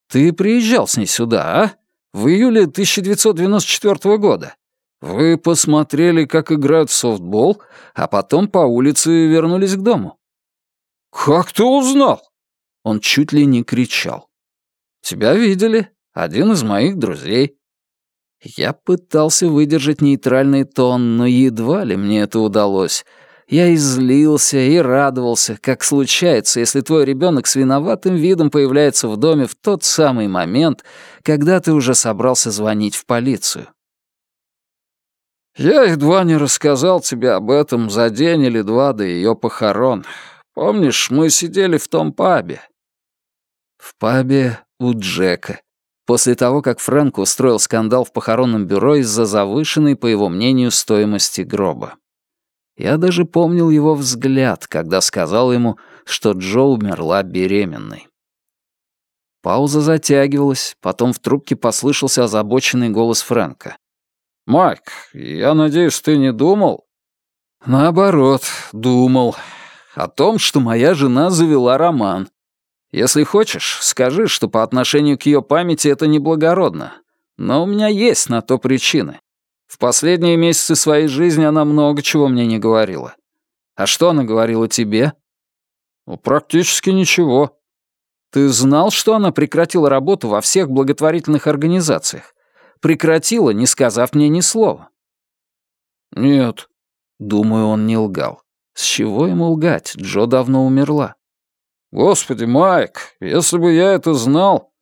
«Ты приезжал с ней сюда, а? В июле 1994 года. Вы посмотрели, как играют в софтбол, а потом по улице вернулись к дому». «Как ты узнал?» Он чуть ли не кричал. «Тебя видели. Один из моих друзей». Я пытался выдержать нейтральный тон, но едва ли мне это удалось. Я и злился, и радовался, как случается, если твой ребенок с виноватым видом появляется в доме в тот самый момент, когда ты уже собрался звонить в полицию. «Я едва не рассказал тебе об этом за день или два до ее похорон. Помнишь, мы сидели в том пабе?» В пабе у Джека. После того, как Фрэнк устроил скандал в похоронном бюро из-за завышенной, по его мнению, стоимости гроба. Я даже помнил его взгляд, когда сказал ему, что Джо умерла беременной. Пауза затягивалась, потом в трубке послышался озабоченный голос Фрэнка. «Майк, я надеюсь, ты не думал?» «Наоборот, думал. О том, что моя жена завела роман. Если хочешь, скажи, что по отношению к ее памяти это неблагородно. Но у меня есть на то причины. В последние месяцы своей жизни она много чего мне не говорила. А что она говорила тебе? Ну, практически ничего. Ты знал, что она прекратила работу во всех благотворительных организациях? Прекратила, не сказав мне ни слова. Нет. Думаю, он не лгал. С чего ему лгать? Джо давно умерла. Господи, Майк, если бы я это знал...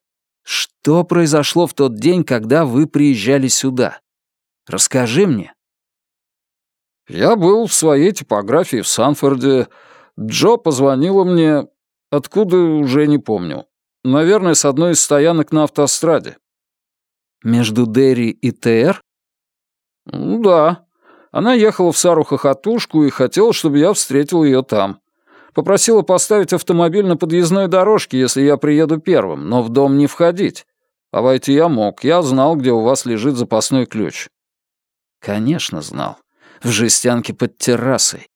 Что произошло в тот день, когда вы приезжали сюда? Расскажи мне». «Я был в своей типографии в Санфорде. Джо позвонила мне, откуда уже не помню. Наверное, с одной из стоянок на автостраде». «Между Дерри и ТР?» «Да. Она ехала в Сару-Хохотушку и хотела, чтобы я встретил ее там. Попросила поставить автомобиль на подъездной дорожке, если я приеду первым, но в дом не входить. А войти я мог, я знал, где у вас лежит запасной ключ. Конечно, знал. В жестянке под террасой.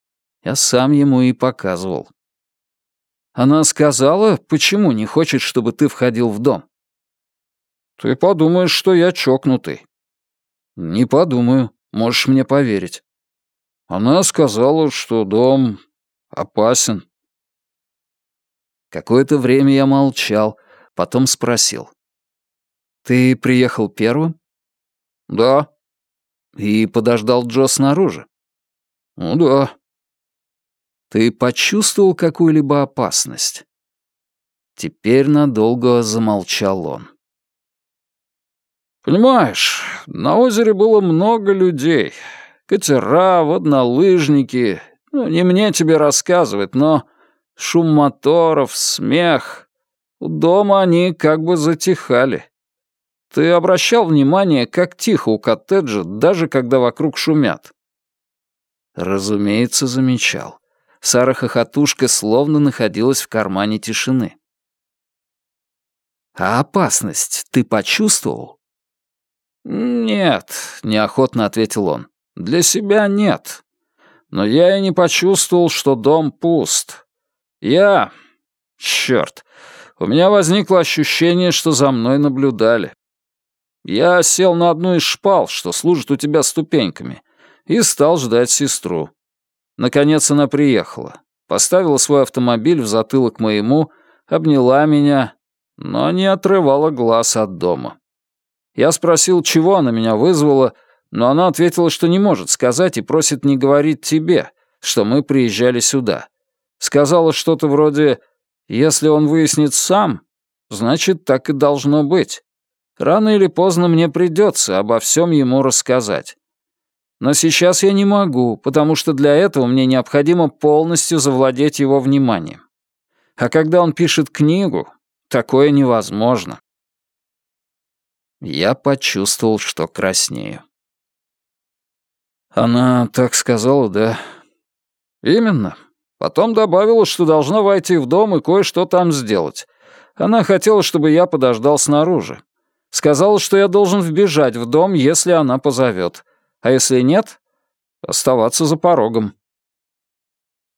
Я сам ему и показывал. Она сказала, почему не хочет, чтобы ты входил в дом. Ты подумаешь, что я чокнутый. Не подумаю, можешь мне поверить. Она сказала, что дом опасен. Какое-то время я молчал, потом спросил. «Ты приехал первым?» «Да». И подождал Джо снаружи? Ну да. Ты почувствовал какую-либо опасность? Теперь надолго замолчал он. Понимаешь, на озере было много людей. Катера, воднолыжники. Ну, не мне тебе рассказывать, но шум моторов, смех. У дома они как бы затихали. Ты обращал внимание, как тихо у коттеджа, даже когда вокруг шумят?» Разумеется, замечал. Сара-хохотушка словно находилась в кармане тишины. «А опасность ты почувствовал?» «Нет», — неохотно ответил он. «Для себя нет. Но я и не почувствовал, что дом пуст. Я... Чёрт, у меня возникло ощущение, что за мной наблюдали. Я сел на одну из шпал, что служит у тебя ступеньками, и стал ждать сестру. Наконец она приехала, поставила свой автомобиль в затылок моему, обняла меня, но не отрывала глаз от дома. Я спросил, чего она меня вызвала, но она ответила, что не может сказать и просит не говорить тебе, что мы приезжали сюда. Сказала что-то вроде «Если он выяснит сам, значит, так и должно быть». Рано или поздно мне придется обо всем ему рассказать. Но сейчас я не могу, потому что для этого мне необходимо полностью завладеть его вниманием. А когда он пишет книгу, такое невозможно. Я почувствовал, что краснею. Она так сказала, да? Именно. Потом добавила, что должна войти в дом и кое-что там сделать. Она хотела, чтобы я подождал снаружи. Сказала, что я должен вбежать в дом, если она позовет. А если нет, оставаться за порогом.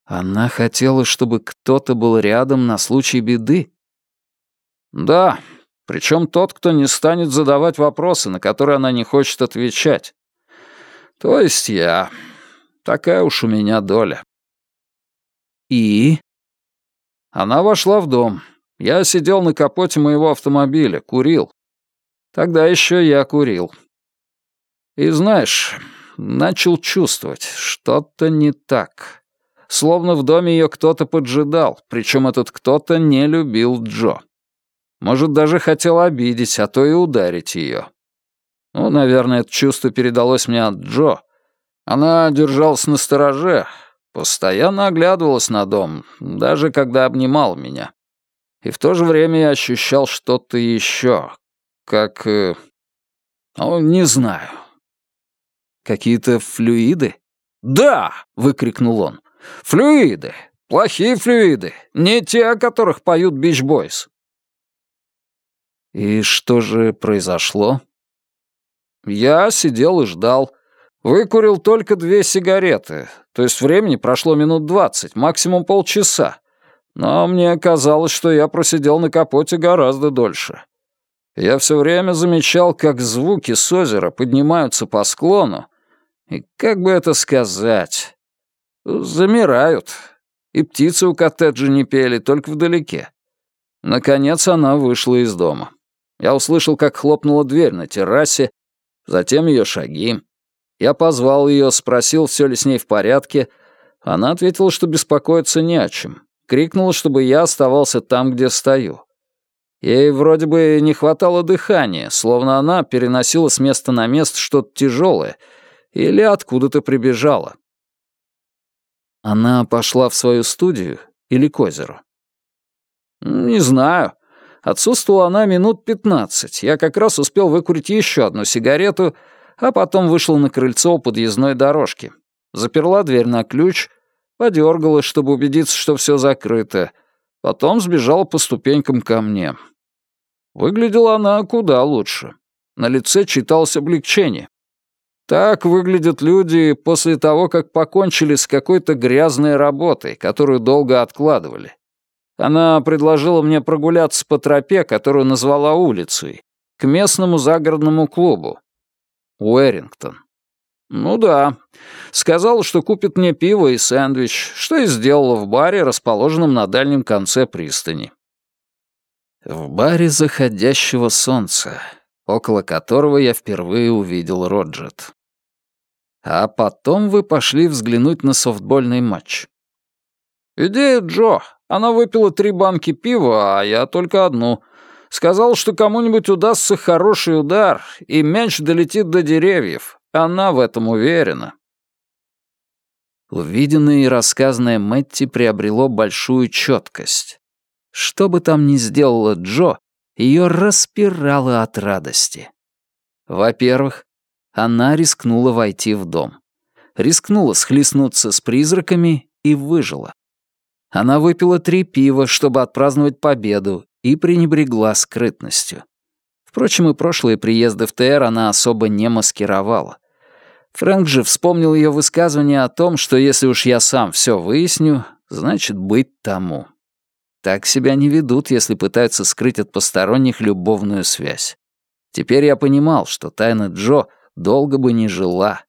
Она хотела, чтобы кто-то был рядом на случай беды? Да, причем тот, кто не станет задавать вопросы, на которые она не хочет отвечать. То есть я. Такая уж у меня доля. И? Она вошла в дом. Я сидел на капоте моего автомобиля, курил. Тогда еще я курил. И знаешь, начал чувствовать, что-то не так. Словно в доме ее кто-то поджидал, причем этот кто-то не любил Джо. Может, даже хотел обидеть, а то и ударить ее. Ну, наверное, это чувство передалось мне от Джо. Она держалась на стороже, постоянно оглядывалась на дом, даже когда обнимал меня. И в то же время я ощущал что-то еще, как... Ну, не знаю. Какие-то флюиды? «Да!» — выкрикнул он. «Флюиды! Плохие флюиды! Не те, о которых поют Бич Бойс!» И что же произошло? Я сидел и ждал. Выкурил только две сигареты, то есть времени прошло минут двадцать, максимум полчаса. Но мне казалось, что я просидел на капоте гораздо дольше. Я все время замечал, как звуки с озера поднимаются по склону, и как бы это сказать, замирают. И птицы у коттеджа не пели, только вдалеке. Наконец она вышла из дома. Я услышал, как хлопнула дверь на террасе, затем ее шаги. Я позвал ее, спросил, все ли с ней в порядке. Она ответила, что беспокоиться не о чем. Крикнула, чтобы я оставался там, где стою. Ей вроде бы не хватало дыхания, словно она переносила с места на место что-то тяжелое или откуда-то прибежала. Она пошла в свою студию или к озеру? Не знаю. Отсутствовала она минут пятнадцать. Я как раз успел выкурить еще одну сигарету, а потом вышел на крыльцо у подъездной дорожки. Заперла дверь на ключ, подергалась, чтобы убедиться, что все закрыто. Потом сбежала по ступенькам ко мне. Выглядела она куда лучше. На лице читалось облегчение. Так выглядят люди после того, как покончили с какой-то грязной работой, которую долго откладывали. Она предложила мне прогуляться по тропе, которую назвала улицей, к местному загородному клубу. Уэрингтон. Ну да. Сказала, что купит мне пиво и сэндвич, что и сделала в баре, расположенном на дальнем конце пристани. В баре заходящего солнца, около которого я впервые увидел Роджет. А потом вы пошли взглянуть на софтбольный матч. «Идея Джо. Она выпила три банки пива, а я только одну. Сказал, что кому-нибудь удастся хороший удар, и мяч долетит до деревьев. Она в этом уверена». Увиденное и рассказанное Мэтти приобрело большую четкость. Что бы там ни сделала Джо, ее распирало от радости. Во-первых, она рискнула войти в дом. Рискнула схлестнуться с призраками и выжила. Она выпила три пива, чтобы отпраздновать победу, и пренебрегла скрытностью. Впрочем, и прошлые приезды в ТР она особо не маскировала. Фрэнк же вспомнил ее высказывание о том, что если уж я сам все выясню, значит быть тому. Так себя не ведут, если пытаются скрыть от посторонних любовную связь. Теперь я понимал, что тайна Джо долго бы не жила.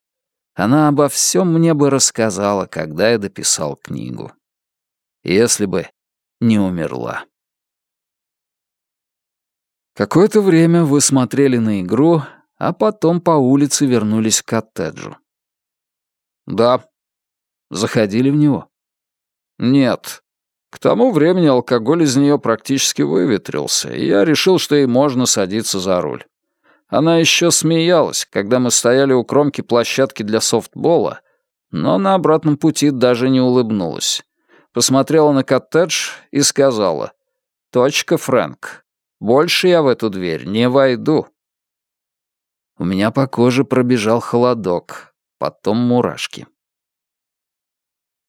Она обо всем мне бы рассказала, когда я дописал книгу если бы не умерла. Какое-то время вы смотрели на игру, а потом по улице вернулись к коттеджу. Да. Заходили в него? Нет. К тому времени алкоголь из нее практически выветрился, и я решил, что ей можно садиться за руль. Она еще смеялась, когда мы стояли у кромки площадки для софтбола, но на обратном пути даже не улыбнулась посмотрела на коттедж и сказала «Точка, Фрэнк. Больше я в эту дверь не войду». У меня по коже пробежал холодок. потом мурашки.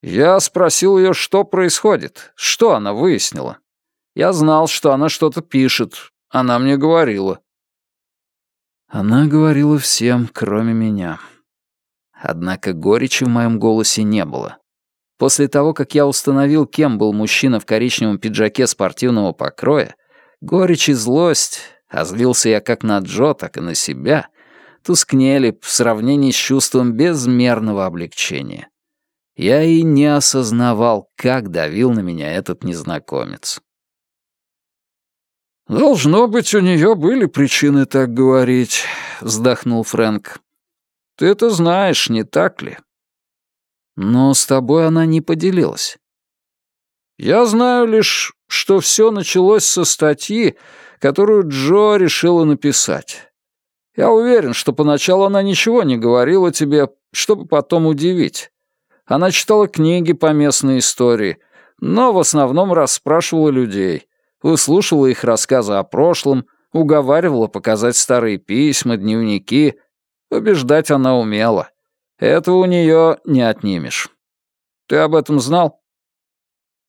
Я спросил ее, что происходит, что она выяснила. Я знал, что она что-то пишет. Она мне говорила. Она говорила всем, кроме меня. Однако горечи в моем голосе не было. После того, как я установил, кем был мужчина в коричневом пиджаке спортивного покроя, горечь и злость, а злился я как на Джо, так и на себя, тускнели в сравнении с чувством безмерного облегчения. Я и не осознавал, как давил на меня этот незнакомец. «Должно быть, у нее были причины так говорить», — вздохнул Фрэнк. «Ты это знаешь, не так ли?» «Но с тобой она не поделилась». «Я знаю лишь, что все началось со статьи, которую Джо решила написать. Я уверен, что поначалу она ничего не говорила тебе, чтобы потом удивить. Она читала книги по местной истории, но в основном расспрашивала людей, выслушивала их рассказы о прошлом, уговаривала показать старые письма, дневники. Убеждать она умела. Этого у нее не отнимешь. Ты об этом знал?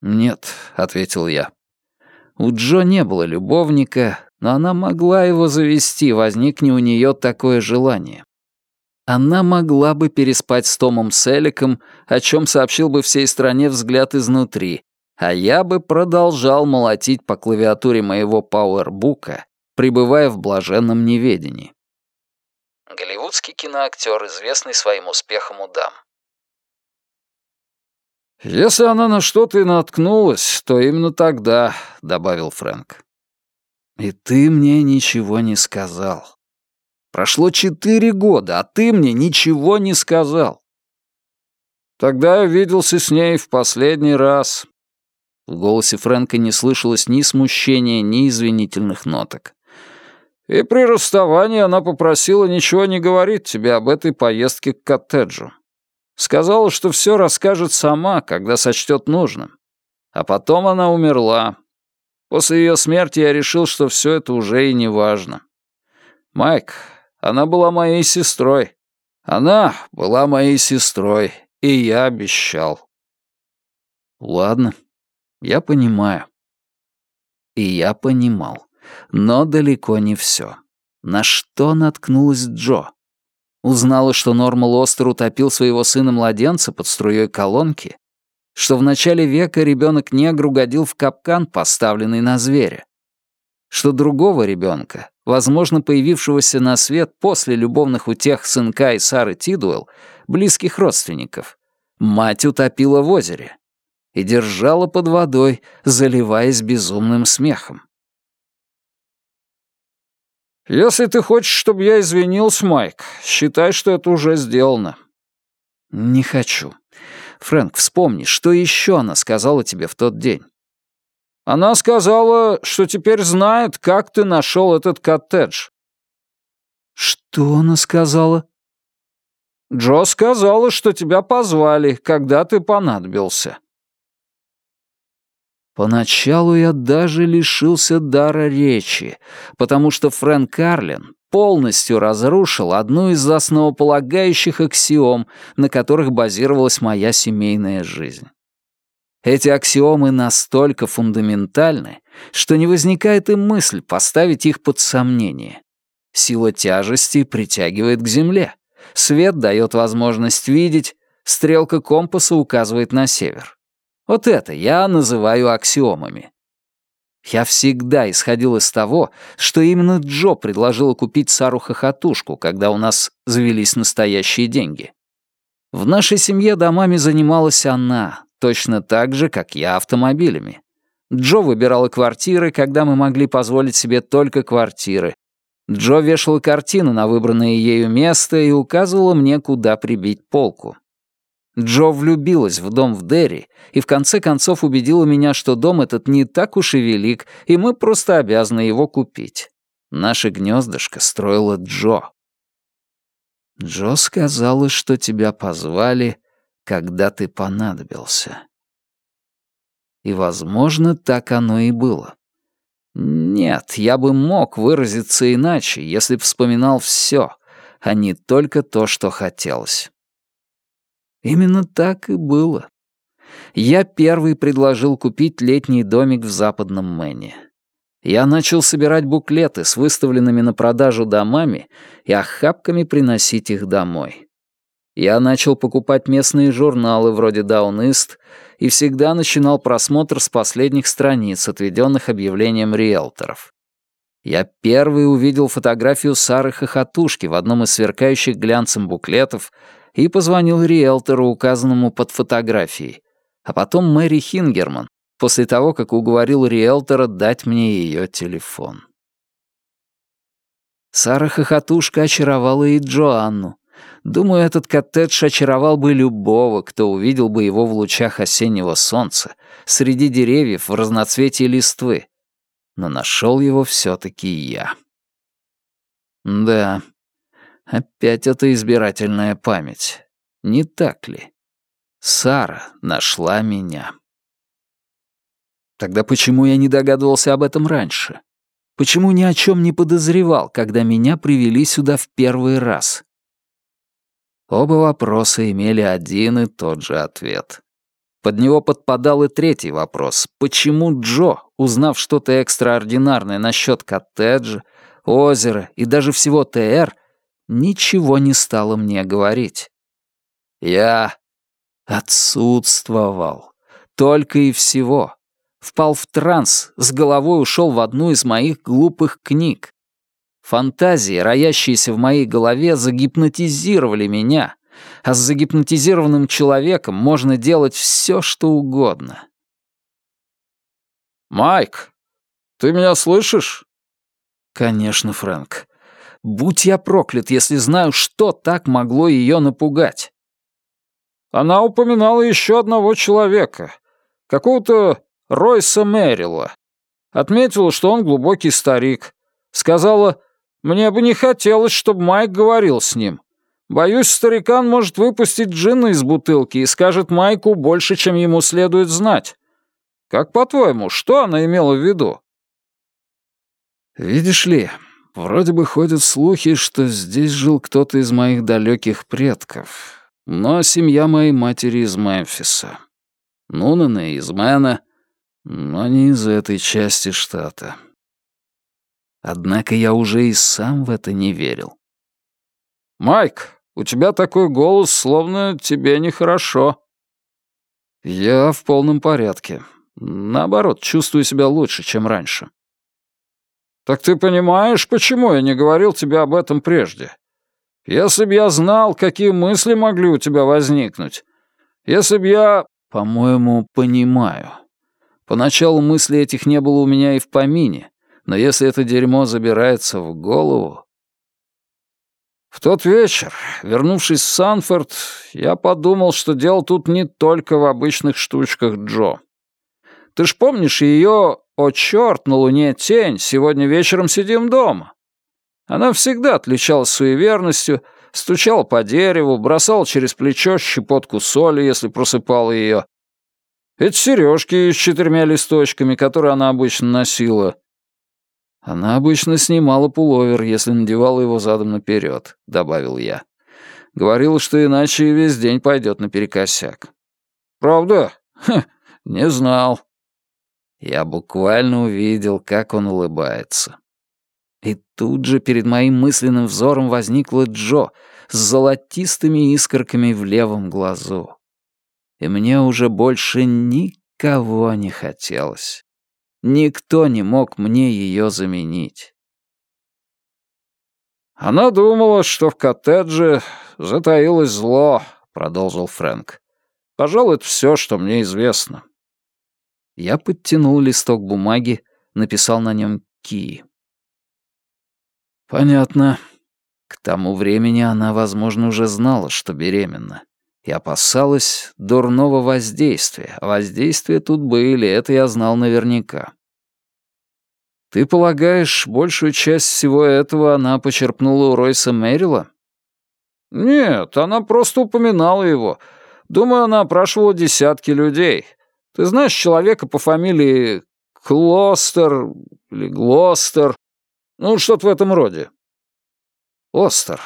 «Нет», — ответил я. У Джо не было любовника, но она могла его завести, возникне у нее такое желание. Она могла бы переспать с Томом Селиком, о чем сообщил бы всей стране взгляд изнутри, а я бы продолжал молотить по клавиатуре моего пауэрбука, пребывая в блаженном неведении. Голливудский киноактер, известный своим успехом у дам. «Если она на что-то и наткнулась, то именно тогда», — добавил Фрэнк. «И ты мне ничего не сказал. Прошло четыре года, а ты мне ничего не сказал». «Тогда я виделся с ней в последний раз». В голосе Фрэнка не слышалось ни смущения, ни извинительных ноток. «И при расставании она попросила ничего не говорить тебе об этой поездке к коттеджу. Сказала, что все расскажет сама, когда сочтет нужным. А потом она умерла. После ее смерти я решил, что все это уже и не важно. Майк, она была моей сестрой. Она была моей сестрой, и я обещал. Ладно, я понимаю. И я понимал, но далеко не все. На что наткнулась Джо? Узнала, что Нормал Остер утопил своего сына-младенца под струей колонки, что в начале века ребенок-негр угодил в капкан, поставленный на зверя, что другого ребенка, возможно, появившегося на свет после любовных утех сынка и Сары Тидуэлл, близких родственников, мать утопила в озере и держала под водой, заливаясь безумным смехом. «Если ты хочешь, чтобы я извинился, Майк, считай, что это уже сделано». «Не хочу. Фрэнк, вспомни, что еще она сказала тебе в тот день?» «Она сказала, что теперь знает, как ты нашел этот коттедж». «Что она сказала?» «Джо сказала, что тебя позвали, когда ты понадобился». Поначалу я даже лишился дара речи, потому что Фрэнк Карлин полностью разрушил одну из основополагающих аксиом, на которых базировалась моя семейная жизнь. Эти аксиомы настолько фундаментальны, что не возникает и мысль поставить их под сомнение. Сила тяжести притягивает к Земле. Свет дает возможность видеть, стрелка компаса указывает на север. Вот это я называю аксиомами. Я всегда исходил из того, что именно Джо предложила купить Сару хохотушку, когда у нас завелись настоящие деньги. В нашей семье домами занималась она, точно так же, как я автомобилями. Джо выбирала квартиры, когда мы могли позволить себе только квартиры. Джо вешала картины на выбранное ею место и указывала мне, куда прибить полку. Джо влюбилась в дом в Дерри и в конце концов убедила меня, что дом этот не так уж и велик, и мы просто обязаны его купить. Наше гнездышко строила Джо. Джо сказала, что тебя позвали, когда ты понадобился. И, возможно, так оно и было. Нет, я бы мог выразиться иначе, если б вспоминал все, а не только то, что хотелось. Именно так и было. Я первый предложил купить летний домик в западном Мэне. Я начал собирать буклеты с выставленными на продажу домами и охапками приносить их домой. Я начал покупать местные журналы вроде Даун-Ист и всегда начинал просмотр с последних страниц, отведенных объявлением риэлторов. Я первый увидел фотографию Сары Хохотушки в одном из сверкающих глянцем буклетов и позвонил риэлтору, указанному под фотографией, а потом Мэри Хингерман, после того, как уговорил риэлтора дать мне ее телефон. Сара Хохотушка очаровала и Джоанну. Думаю, этот коттедж очаровал бы любого, кто увидел бы его в лучах осеннего солнца, среди деревьев в разноцветии листвы. Но нашел его все-таки я. Да, опять эта избирательная память. Не так ли? Сара нашла меня. Тогда почему я не догадывался об этом раньше? Почему ни о чем не подозревал, когда меня привели сюда в первый раз? Оба вопроса имели один и тот же ответ. Под него подпадал и третий вопрос. Почему Джо, узнав что-то экстраординарное насчет коттеджа, озера и даже всего ТР, ничего не стало мне говорить? Я отсутствовал. Только и всего впал в транс, с головой ушел в одну из моих глупых книг. Фантазии, роящиеся в моей голове, загипнотизировали меня, а с загипнотизированным человеком можно делать все, что угодно. «Майк, ты меня слышишь?» «Конечно, Фрэнк. Будь я проклят, если знаю, что так могло ее напугать». Она упоминала еще одного человека, какого-то Ройса Мэрилла. Отметила, что он глубокий старик. Сказала, мне бы не хотелось, чтобы Майк говорил с ним. Боюсь, старикан может выпустить джинна из бутылки и скажет Майку больше, чем ему следует знать. Как по-твоему, что она имела в виду? Видишь ли, вроде бы ходят слухи, что здесь жил кто-то из моих далеких предков. Но семья моей матери из Мемфиса. Нунаны из Мэна, но не из этой части штата. Однако я уже и сам в это не верил. «Майк, у тебя такой голос, словно тебе нехорошо». «Я в полном порядке. Наоборот, чувствую себя лучше, чем раньше». «Так ты понимаешь, почему я не говорил тебе об этом прежде? Если б я знал, какие мысли могли у тебя возникнуть, если б я...» «По-моему, понимаю», Поначалу мыслей этих не было у меня и в помине, но если это дерьмо забирается в голову... В тот вечер, вернувшись в Санфорд, я подумал, что дело тут не только в обычных штучках Джо. Ты ж помнишь ее «О, черт, на луне тень, сегодня вечером сидим дома»? Она всегда отличалась суеверностью, стучала по дереву, бросала через плечо щепотку соли, если просыпала ее, это сережки с четырьмя листочками, которые она обычно носила. Она обычно снимала пуловер, если надевала его задом наперед, добавил я. Говорила, что иначе весь день пойдет наперекосяк. Правда? Хм, не знал. Я буквально увидел, как он улыбается. И тут же перед моим мысленным взором возникла Джо с золотистыми искорками в левом глазу и мне уже больше никого не хотелось. Никто не мог мне ее заменить. «Она думала, что в коттедже затаилось зло», — продолжил Фрэнк. «Пожалуй, это все, что мне известно». Я подтянул листок бумаги, написал на нем «Ки». «Понятно. К тому времени она, возможно, уже знала, что беременна и опасалась дурного воздействия. воздействия тут были, это я знал наверняка. «Ты полагаешь, большую часть всего этого она почерпнула у Ройса Мэрила?» «Нет, она просто упоминала его. Думаю, она опрашивала десятки людей. Ты знаешь человека по фамилии Клостер или Глостер? Ну, что-то в этом роде». «Остер.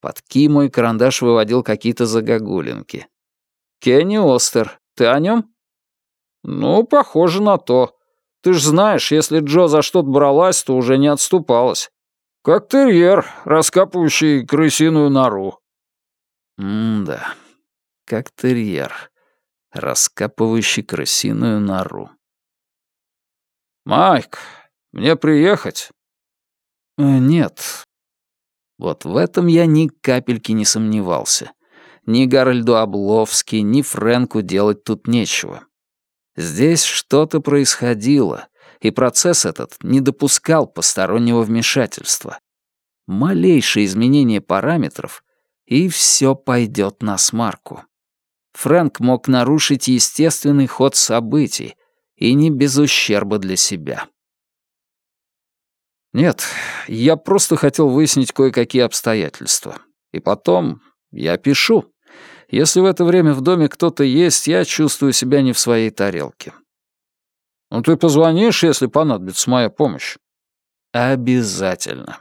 Под ки мой карандаш выводил какие-то загогулинки. Кенни Остер. Ты о нем? Ну, похоже на то. Ты ж знаешь, если Джо за что-то бралась, то уже не отступалась. Как терьер, раскапывающий крысиную нору. М-да, как терьер, раскапывающий крысиную нору. «Майк, мне приехать?» э, «Нет». Вот в этом я ни капельки не сомневался. Ни Гарольду Обловски, ни Фрэнку делать тут нечего. Здесь что-то происходило, и процесс этот не допускал постороннего вмешательства. Малейшее изменение параметров, и все пойдет на смарку. Фрэнк мог нарушить естественный ход событий, и не без ущерба для себя. Нет, я просто хотел выяснить кое-какие обстоятельства. И потом я пишу. Если в это время в доме кто-то есть, я чувствую себя не в своей тарелке. Ну ты позвонишь, если понадобится моя помощь? Обязательно.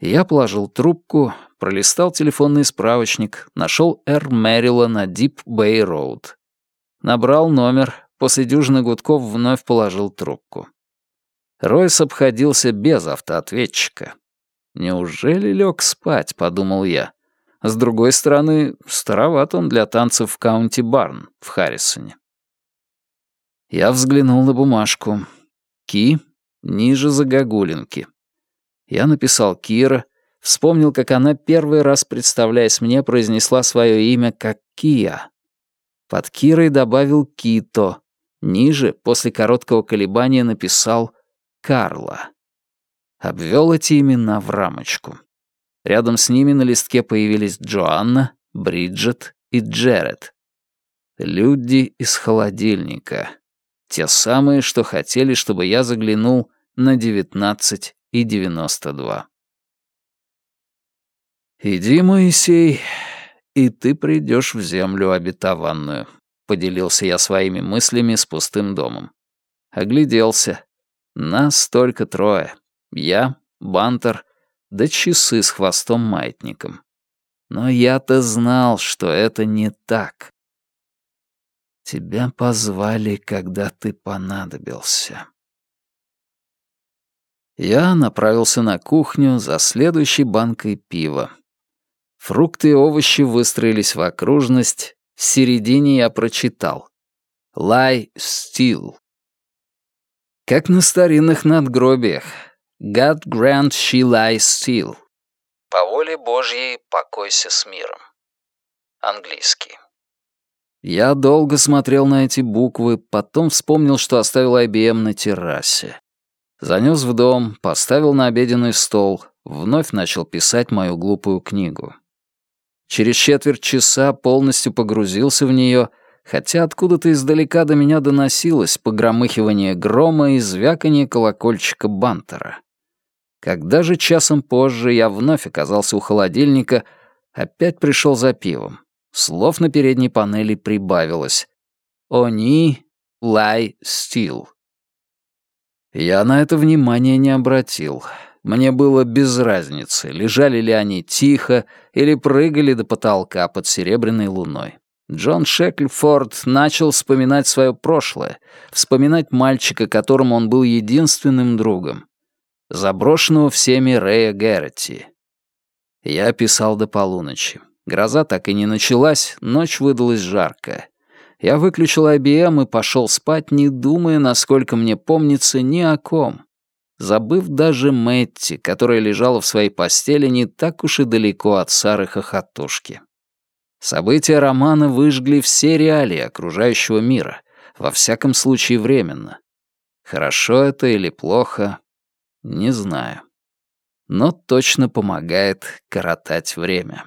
Я положил трубку, пролистал телефонный справочник, нашел Эр Мэрила на Дип Бэй Роуд. Набрал номер, после дюжины гудков вновь положил трубку. Ройс обходился без автоответчика. «Неужели лег спать?» — подумал я. С другой стороны, староват он для танцев в Каунти-Барн в Харрисоне. Я взглянул на бумажку. Ки ниже загогулинки. Я написал Кира, вспомнил, как она первый раз, представляясь мне, произнесла свое имя как Кия. Под Кирой добавил Кито. Ниже, после короткого колебания, написал Карла. Обвел эти имена в рамочку. Рядом с ними на листке появились Джоанна, Бриджит и Джеред. Люди из холодильника. Те самые, что хотели, чтобы я заглянул на 19 и 92. «Иди, Моисей, и ты придешь в землю обетованную», — поделился я своими мыслями с пустым домом. Огляделся. Нас только трое. Я, Бантер да часы с хвостом-маятником. Но я-то знал, что это не так. Тебя позвали, когда ты понадобился. Я направился на кухню за следующей банкой пива. Фрукты и овощи выстроились в окружность. В середине я прочитал. «Lie still». Как на старинных надгробиях. God grant she lie still. По воле Божьей покойся с миром. Английский. Я долго смотрел на эти буквы, потом вспомнил, что оставил IBM на террасе. Занес в дом, поставил на обеденный стол, вновь начал писать мою глупую книгу. Через четверть часа полностью погрузился в нее, хотя откуда-то издалека до меня доносилось погромыхивание грома и звяканье колокольчика бантера. Когда же часом позже я вновь оказался у холодильника, опять пришел за пивом. Слов на передней панели прибавилось. «Они лай стил». Я на это внимания не обратил. Мне было без разницы, лежали ли они тихо или прыгали до потолка под серебряной луной. Джон Шекльфорд начал вспоминать свое прошлое, вспоминать мальчика, которому он был единственным другом заброшенного всеми Рэя Гэрроти. Я писал до полуночи. Гроза так и не началась, ночь выдалась жаркая. Я выключил IBM и пошел спать, не думая, насколько мне помнится, ни о ком. Забыв даже Мэтти, которая лежала в своей постели не так уж и далеко от Сары Хохотушки. События романа выжгли все реалии окружающего мира, во всяком случае временно. Хорошо это или плохо, не знаю. Но точно помогает коротать время.